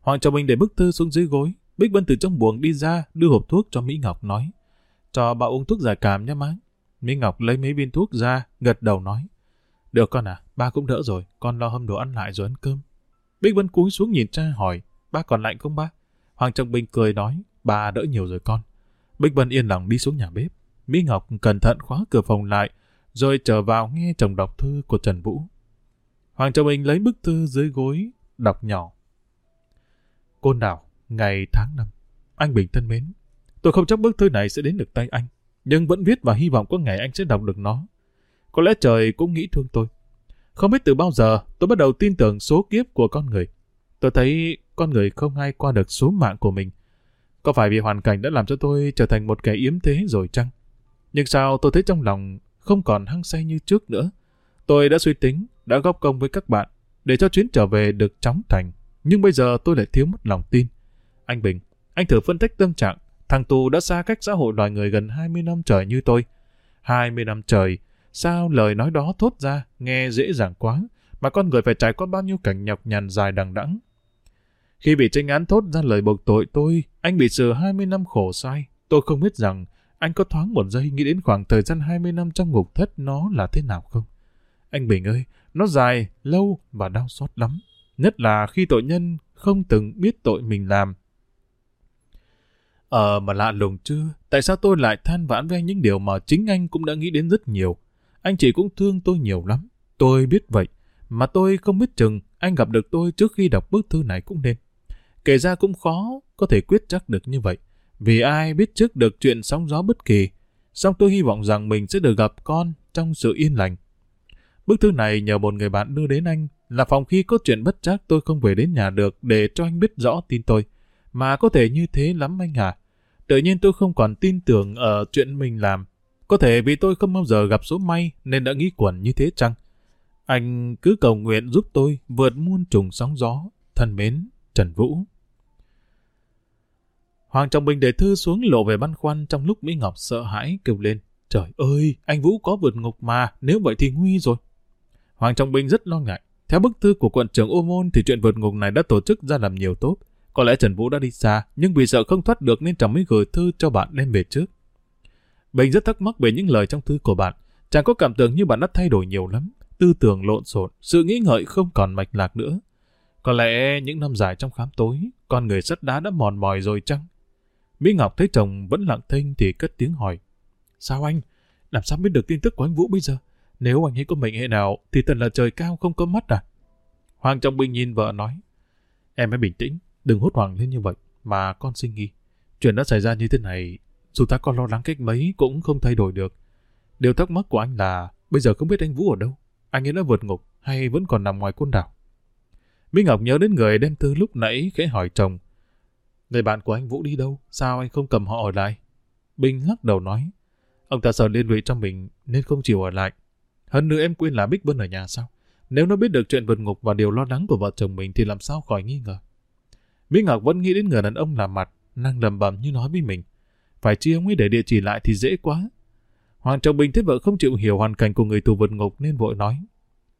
Hoàng chồng Bình để bức thư xuống dưới gối. Bích Vân từ trong buồng đi ra, đưa hộp thuốc cho Mỹ Ngọc nói. Cho bà uống thuốc giải cảm nhé má. Mỹ Ngọc lấy mấy viên thuốc ra, gật đầu nói. Được con à, ba cũng đỡ rồi, con lo hâm đồ ăn lại rồi ăn cơm. Bích Vân cúi xuống nhìn cha hỏi, ba còn lạnh không ba? Hoàng Trọng Bình cười nói, ba đỡ nhiều rồi con. Bích Vân yên lòng đi xuống nhà bếp. Mỹ Ngọc cẩn thận khóa cửa phòng lại, rồi trở vào nghe chồng đọc thư của Trần Vũ. Hoàng Trọng Bình lấy bức thư dưới gối, đọc nhỏ. Côn đảo, ngày tháng năm. Anh Bình thân mến, tôi không chắc bức thư này sẽ đến được tay anh, nhưng vẫn viết và hy vọng có ngày anh sẽ đọc được nó. Có lẽ trời cũng nghĩ thương tôi. Không biết từ bao giờ tôi bắt đầu tin tưởng số kiếp của con người. Tôi thấy con người không ai qua được số mạng của mình. Có phải vì hoàn cảnh đã làm cho tôi trở thành một kẻ yếm thế rồi chăng? Nhưng sao tôi thấy trong lòng không còn hăng say như trước nữa. Tôi đã suy tính, đã góp công với các bạn, để cho chuyến trở về được chóng thành. Nhưng bây giờ tôi lại thiếu mất lòng tin. Anh Bình, anh thử phân tích tâm trạng. Thằng tù đã xa cách xã hội loài người gần 20 năm trời như tôi. 20 năm trời, sao lời nói đó thốt ra, nghe dễ dàng quá, mà con người phải trải qua bao nhiêu cảnh nhọc nhằn dài đằng đẵng. Khi bị tranh án thốt ra lời buộc tội tôi, anh bị xử 20 năm khổ sai. Tôi không biết rằng anh có thoáng một giây nghĩ đến khoảng thời gian 20 năm trong ngục thất nó là thế nào không? Anh Bình ơi, nó dài, lâu và đau xót lắm. Nhất là khi tội nhân không từng biết tội mình làm. Ờ mà lạ lùng chưa, tại sao tôi lại than vãn với anh những điều mà chính anh cũng đã nghĩ đến rất nhiều. Anh chị cũng thương tôi nhiều lắm. Tôi biết vậy, mà tôi không biết chừng anh gặp được tôi trước khi đọc bức thư này cũng nên. Kể ra cũng khó có thể quyết chắc được như vậy. Vì ai biết trước được chuyện sóng gió bất kỳ, song tôi hy vọng rằng mình sẽ được gặp con trong sự yên lành. Bức thư này nhờ một người bạn đưa đến anh, là phòng khi có chuyện bất chắc tôi không về đến nhà được để cho anh biết rõ tin tôi. Mà có thể như thế lắm anh à. Tự nhiên tôi không còn tin tưởng ở chuyện mình làm. Có thể vì tôi không bao giờ gặp số may nên đã nghĩ quẩn như thế chăng? Anh cứ cầu nguyện giúp tôi vượt muôn trùng sóng gió. Thân mến, Trần Vũ. Hoàng Trọng Bình để thư xuống lộ về băn khoăn trong lúc Mỹ Ngọc sợ hãi kêu lên. Trời ơi, anh Vũ có vượt ngục mà, nếu vậy thì nguy rồi. Hoàng Trọng Bình rất lo ngại. Theo bức thư của quận trưởng Ô Môn thì chuyện vượt ngục này đã tổ chức ra làm nhiều tốt. Có lẽ Trần Vũ đã đi xa, nhưng vì sợ không thoát được nên chàng mới gửi thư cho bạn đem về trước. Bình rất thắc mắc về những lời trong thư của bạn. Chàng có cảm tưởng như bạn đã thay đổi nhiều lắm. Tư tưởng lộn xộn, sự nghĩ ngợi không còn mạch lạc nữa. Có lẽ những năm dài trong khám tối, con người sắt đá đã mòn mỏi rồi chăng? Mỹ Ngọc thấy chồng vẫn lặng thinh thì cất tiếng hỏi. Sao anh? Làm sao biết được tin tức của anh Vũ bây giờ? Nếu anh ấy có mệnh hệ nào thì thật là trời cao không có mắt à? Hoàng Trọng Bình nhìn vợ nói. Em hãy bình tĩnh, đừng hốt hoảng lên như vậy mà con sinh nghi. Chuyện đã xảy ra như thế này, dù ta có lo lắng cách mấy cũng không thay đổi được. Điều thắc mắc của anh là bây giờ không biết anh Vũ ở đâu. Anh ấy đã vượt ngục hay vẫn còn nằm ngoài côn đảo? Minh Ngọc nhớ đến người đem thư lúc nãy khẽ hỏi chồng. Người bạn của anh Vũ đi đâu? Sao anh không cầm họ ở lại? Bình lắc đầu nói. Ông ta sợ liên lụy trong mình nên không chịu ở lại. Hơn nữa em quên là Bích Vân ở nhà sao? Nếu nó biết được chuyện vượt ngục và điều lo lắng của vợ chồng mình thì làm sao khỏi nghi ngờ. Mỹ Ngọc vẫn nghĩ đến người đàn ông làm mặt, năng lầm bầm như nói với mình. Phải chi ông ấy để địa chỉ lại thì dễ quá. Hoàng Trọng Bình thấy vợ không chịu hiểu hoàn cảnh của người tù vượt ngục nên vội nói.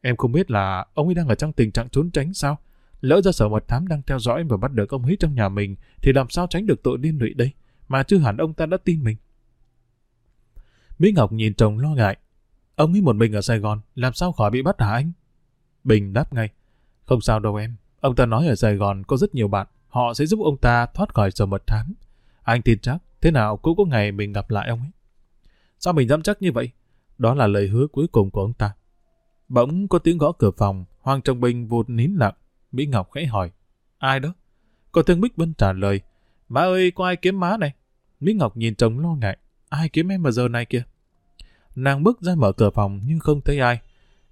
Em không biết là ông ấy đang ở trong tình trạng trốn tránh sao? Lỡ ra sở mật thám đang theo dõi và bắt được ông ấy trong nhà mình thì làm sao tránh được tội liên lụy đây? Mà chưa hẳn ông ta đã tin mình. Mỹ Ngọc nhìn chồng lo ngại. Ông ấy một mình ở Sài Gòn, làm sao khỏi bị bắt hả anh? Bình đáp ngay. Không sao đâu em. Ông ta nói ở Sài Gòn có rất nhiều bạn. Họ sẽ giúp ông ta thoát khỏi sở mật thám. Anh tin chắc, thế nào cũng có ngày mình gặp lại ông ấy. Sao mình dám chắc như vậy? Đó là lời hứa cuối cùng của ông ta. Bỗng có tiếng gõ cửa phòng, Hoàng Trọng Bình vụt nín lặng. Mỹ Ngọc khẽ hỏi. Ai đó? Cô Thương Bích Vân trả lời. Má ơi, có ai kiếm má này? Mỹ Ngọc nhìn chồng lo ngại. Ai kiếm em vào giờ này kìa? Nàng bước ra mở cửa phòng nhưng không thấy ai.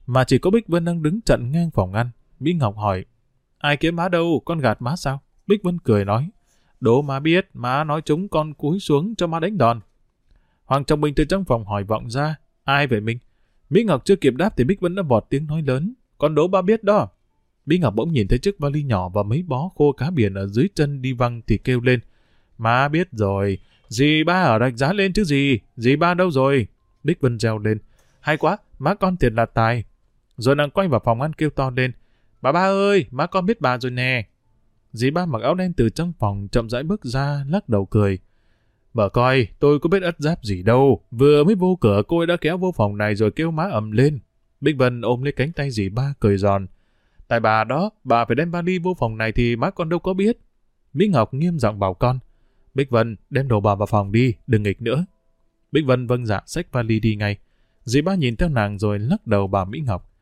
Mà chỉ có Bích Vân đang đứng chặn ngang phòng ăn. Mỹ Ngọc hỏi. Ai kiếm má đâu? Con gạt má sao? Bích Vân cười nói. Đố má biết, má nói chúng con cúi xuống cho má đánh đòn. Hoàng Trọng Bình từ trong phòng hỏi vọng ra. Ai vậy mình? Mỹ Ngọc chưa kịp đáp thì Bích Vân đã vọt tiếng nói lớn. Con đố ba biết đó. Bí Ngọc bỗng nhìn thấy chiếc vali nhỏ và mấy bó khô cá biển ở dưới chân đi văng thì kêu lên. Má biết rồi, dì ba ở rạch giá lên chứ gì, dì ba đâu rồi? Bích Vân reo lên. Hay quá, má con tiền là tài. Rồi nàng quay vào phòng ăn kêu to lên. Bà ba ơi, má con biết bà rồi nè. Dì ba mặc áo đen từ trong phòng chậm rãi bước ra, lắc đầu cười. Bà coi, tôi có biết ất giáp gì đâu. Vừa mới vô cửa cô ấy đã kéo vô phòng này rồi kêu má ầm lên. Bích Vân ôm lấy cánh tay dì ba cười giòn. Tại bà đó, bà phải đem vali vô phòng này thì má con đâu có biết. Mỹ Ngọc nghiêm giọng bảo con. Bích Vân, đem đồ bà vào phòng đi, đừng nghịch nữa. Bích Vân vâng dạ xách vali đi ngay. Dì ba nhìn theo nàng rồi lắc đầu bà Mỹ Ngọc.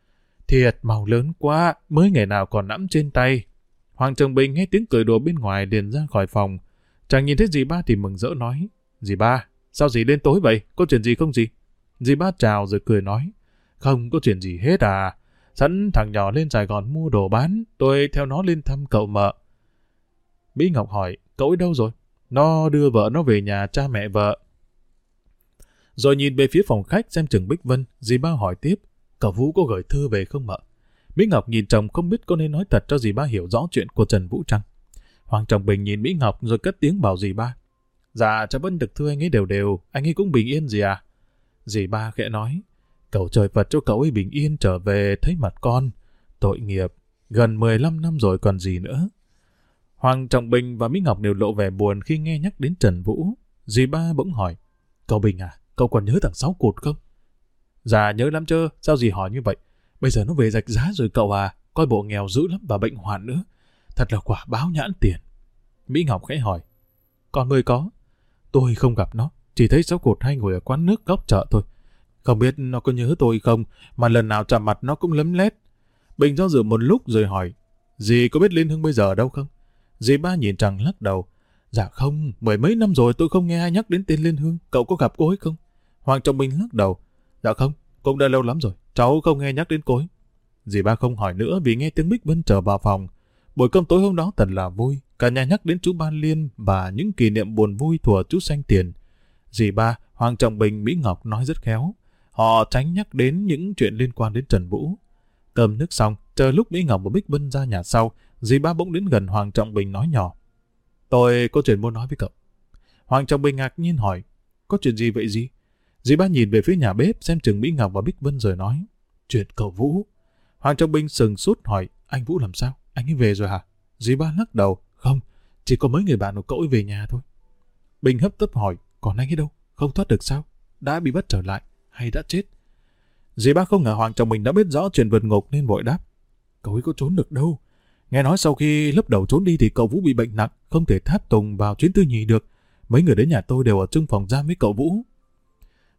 Thiệt, màu lớn quá, mới ngày nào còn nắm trên tay. Hoàng Trường Bình nghe tiếng cười đùa bên ngoài liền ra khỏi phòng. Chàng nhìn thấy dì ba thì mừng rỡ nói. Dì ba, sao dì lên tối vậy? Có chuyện gì không dì? Dì ba chào rồi cười nói. Không có chuyện gì hết à. Sẵn thằng nhỏ lên Sài Gòn mua đồ bán, tôi theo nó lên thăm cậu mợ. Mỹ Ngọc hỏi, cậu ấy đâu rồi? Nó đưa vợ nó về nhà cha mẹ vợ. Rồi nhìn về phía phòng khách xem chừng Bích Vân, dì ba hỏi tiếp, cậu Vũ có gửi thư về không mợ? Mỹ Ngọc nhìn chồng không biết có nên nói thật cho dì ba hiểu rõ chuyện của Trần Vũ Trăng. Hoàng Trọng Bình nhìn Mỹ Ngọc rồi cất tiếng bảo dì ba. Dạ, cháu vẫn được thư anh ấy đều đều, anh ấy cũng bình yên gì à? Dì ba khẽ nói, cầu trời Phật cho cậu ấy bình yên trở về thấy mặt con. Tội nghiệp, gần 15 năm rồi còn gì nữa. Hoàng Trọng Bình và Mỹ Ngọc đều lộ vẻ buồn khi nghe nhắc đến Trần Vũ. Dì ba bỗng hỏi, cậu Bình à, cậu còn nhớ thằng Sáu Cụt không? Dạ nhớ lắm chứ, sao dì hỏi như vậy? Bây giờ nó về rạch giá rồi cậu à, coi bộ nghèo dữ lắm và bệnh hoạn nữa. Thật là quả báo nhãn tiền. Mỹ Ngọc khẽ hỏi, con mới có. Tôi không gặp nó, chỉ thấy Sáu Cụt hay ngồi ở quán nước góc chợ thôi. Không biết nó có nhớ tôi không, mà lần nào chạm mặt nó cũng lấm lét. Bình do dự một lúc rồi hỏi, dì có biết Liên Hưng bây giờ ở đâu không? Dì ba nhìn chàng lắc đầu. Dạ không, mười mấy năm rồi tôi không nghe ai nhắc đến tên Liên Hương, cậu có gặp cô ấy không? Hoàng Trọng Minh lắc đầu. Dạ không, cũng đã lâu lắm rồi, cháu không nghe nhắc đến cô ấy. Dì ba không hỏi nữa vì nghe tiếng Bích Vân trở vào phòng. Buổi cơm tối hôm đó thật là vui. Cả nhà nhắc đến chú Ba Liên và những kỷ niệm buồn vui thuở chú xanh tiền. Dì ba, Hoàng Trọng Bình, Mỹ Ngọc nói rất khéo. Họ tránh nhắc đến những chuyện liên quan đến Trần Vũ. Cơm nước xong, chờ lúc Mỹ Ngọc và Bích Vân ra nhà sau, dì ba bỗng đến gần Hoàng Trọng Bình nói nhỏ. Tôi có chuyện muốn nói với cậu. Hoàng Trọng Bình ngạc nhiên hỏi, có chuyện gì vậy gì? Dì ba nhìn về phía nhà bếp xem chừng Mỹ Ngọc và Bích Vân rồi nói, chuyện cậu Vũ. Hoàng Trọng Bình sừng sút hỏi, anh Vũ làm sao? Anh ấy về rồi hả? Dì ba lắc đầu, không, chỉ có mấy người bạn của cậu ấy về nhà thôi. Bình hấp tấp hỏi, còn anh ấy đâu? Không thoát được sao? Đã bị bắt trở lại, hay đã chết? Dì ba không ngờ Hoàng chồng mình đã biết rõ chuyện vượt ngục nên vội đáp. Cậu ấy có trốn được đâu. Nghe nói sau khi lớp đầu trốn đi thì cậu Vũ bị bệnh nặng, không thể tháp tùng vào chuyến tư nhì được. Mấy người đến nhà tôi đều ở chung phòng giam với cậu Vũ.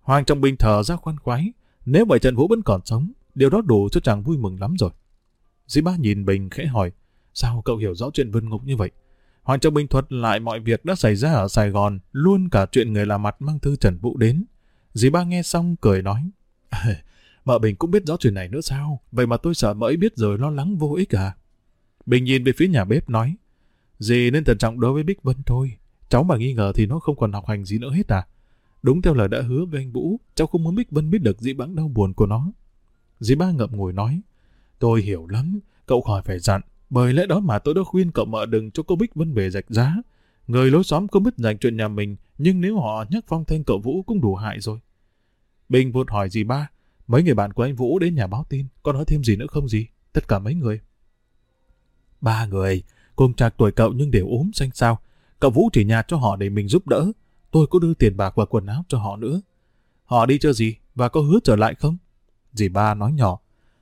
Hoàng Trọng Bình thở ra khoan khoái. Nếu vậy Trần Vũ vẫn còn sống, điều đó đủ cho chàng vui mừng lắm rồi. Dĩ ba nhìn Bình khẽ hỏi, sao cậu hiểu rõ chuyện vân ngục như vậy? Hoàng Trọng Bình thuật lại mọi việc đã xảy ra ở Sài Gòn, luôn cả chuyện người làm mặt mang thư Trần Vũ đến. Dì ba nghe xong cười nói, Mợ Bình cũng biết rõ chuyện này nữa sao? Vậy mà tôi sợ mợ ấy biết rồi lo lắng vô ích à? Bình nhìn về phía nhà bếp nói, Dì nên thận trọng đối với Bích Vân thôi. Cháu mà nghi ngờ thì nó không còn học hành gì nữa hết à? Đúng theo lời đã hứa với anh Vũ, cháu không muốn Bích Vân biết được dĩ bãng đau buồn của nó. Dì ba ngậm ngồi nói, tôi hiểu lắm, cậu khỏi phải dặn, bởi lẽ đó mà tôi đã khuyên cậu mợ đừng cho cô Bích Vân về rạch giá. Người lối xóm không biết dành chuyện nhà mình, nhưng nếu họ nhắc phong thanh cậu Vũ cũng đủ hại rồi. Bình vụt hỏi gì ba, mấy người bạn của anh Vũ đến nhà báo tin, có nói thêm gì nữa không gì? Tất cả mấy người. Ba người, cùng trạc tuổi cậu nhưng đều ốm xanh sao. Cậu Vũ chỉ nhạt cho họ để mình giúp đỡ. Tôi có đưa tiền bạc và quần áo cho họ nữa. Họ đi chơi gì và có hứa trở lại không? Dì ba nói nhỏ.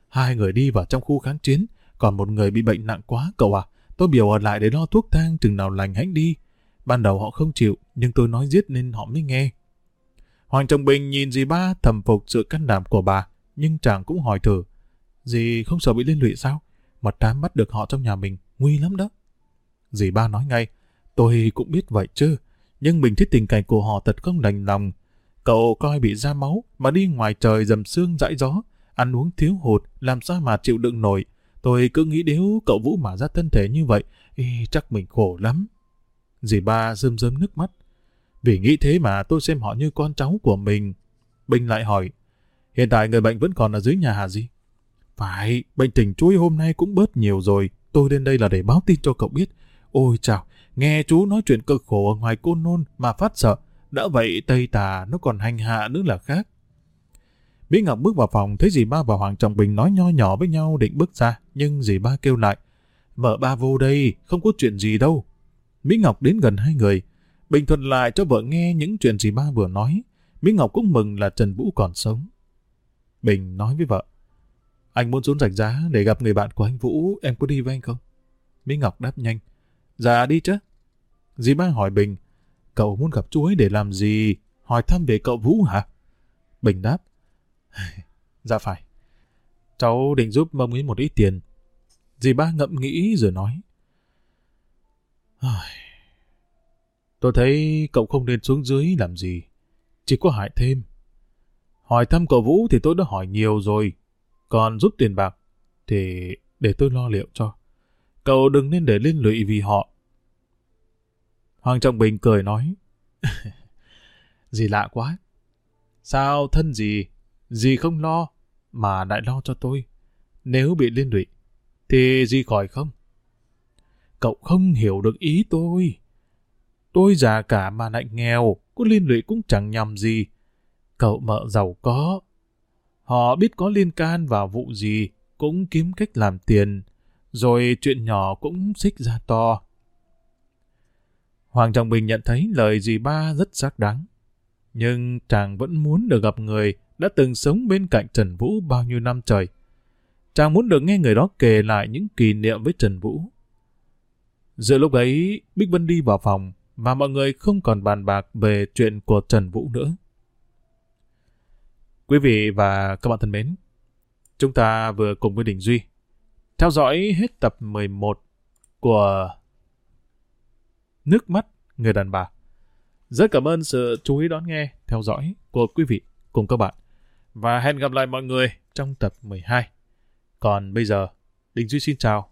Hai người đi vào trong khu kháng chiến, còn một người bị bệnh nặng quá cậu à. Tôi biểu ở lại để lo thuốc thang chừng nào lành hãnh đi. Ban đầu họ không chịu, nhưng tôi nói giết nên họ mới nghe. Hoàng Trọng Bình nhìn dì ba thầm phục sự can đảm của bà, nhưng chàng cũng hỏi thử. Dì không sợ bị liên lụy sao? Mật thám bắt được họ trong nhà mình, nguy lắm đó. Dì ba nói ngay, tôi cũng biết vậy chứ, nhưng mình thích tình cảnh của họ thật không đành lòng. Cậu coi bị ra máu, mà đi ngoài trời dầm sương dãi gió, ăn uống thiếu hụt, làm sao mà chịu đựng nổi. Tôi cứ nghĩ nếu cậu Vũ mà ra thân thể như vậy, ý, chắc mình khổ lắm. Dì ba rơm rơm nước mắt. Vì nghĩ thế mà tôi xem họ như con cháu của mình. Bình lại hỏi, hiện tại người bệnh vẫn còn ở dưới nhà hả gì? Phải, bệnh tình chuối hôm nay cũng bớt nhiều rồi. Tôi đến đây là để báo tin cho cậu biết. Ôi chào, nghe chú nói chuyện cực khổ ở ngoài côn nôn mà phát sợ. Đã vậy Tây Tà nó còn hành hạ nữa là khác. Mỹ Ngọc bước vào phòng thấy dì ba và Hoàng Trọng Bình nói nho nhỏ với nhau định bước ra. Nhưng dì ba kêu lại. Vợ ba vô đây, không có chuyện gì đâu. Mỹ Ngọc đến gần hai người. Bình thuận lại cho vợ nghe những chuyện gì ba vừa nói. Mỹ Ngọc cũng mừng là Trần Vũ còn sống. Bình nói với vợ. Anh muốn xuống rạch giá để gặp người bạn của anh Vũ, em có đi với anh không? Mỹ Ngọc đáp nhanh. Dạ đi chứ. Dì ba hỏi Bình, cậu muốn gặp chú ấy để làm gì? Hỏi thăm về cậu Vũ hả? Bình đáp. dạ phải. Cháu định giúp mông ấy một ít tiền. Dì ba ngậm nghĩ rồi nói. Tôi thấy cậu không nên xuống dưới làm gì. Chỉ có hại thêm. Hỏi thăm cậu Vũ thì tôi đã hỏi nhiều rồi. Còn giúp tiền bạc thì để tôi lo liệu cho. Cậu đừng nên để liên lụy vì họ. Hoàng Trọng Bình cười nói. gì lạ quá. Sao thân gì, gì không lo, mà lại lo cho tôi. Nếu bị liên lụy, thì gì khỏi không? Cậu không hiểu được ý tôi. Tôi già cả mà lại nghèo, có liên lụy cũng chẳng nhầm gì. Cậu mợ giàu có, Họ biết có liên can vào vụ gì, cũng kiếm cách làm tiền, rồi chuyện nhỏ cũng xích ra to. Hoàng Trọng Bình nhận thấy lời dì ba rất xác đáng. Nhưng chàng vẫn muốn được gặp người đã từng sống bên cạnh Trần Vũ bao nhiêu năm trời. Chàng muốn được nghe người đó kể lại những kỷ niệm với Trần Vũ. Giữa lúc ấy, Bích Vân đi vào phòng và mọi người không còn bàn bạc về chuyện của Trần Vũ nữa. Quý vị và các bạn thân mến, chúng ta vừa cùng với Đình Duy theo dõi hết tập 11 của Nước mắt người đàn bà. Rất cảm ơn sự chú ý đón nghe, theo dõi của quý vị cùng các bạn. Và hẹn gặp lại mọi người trong tập 12. Còn bây giờ, Đình Duy xin chào.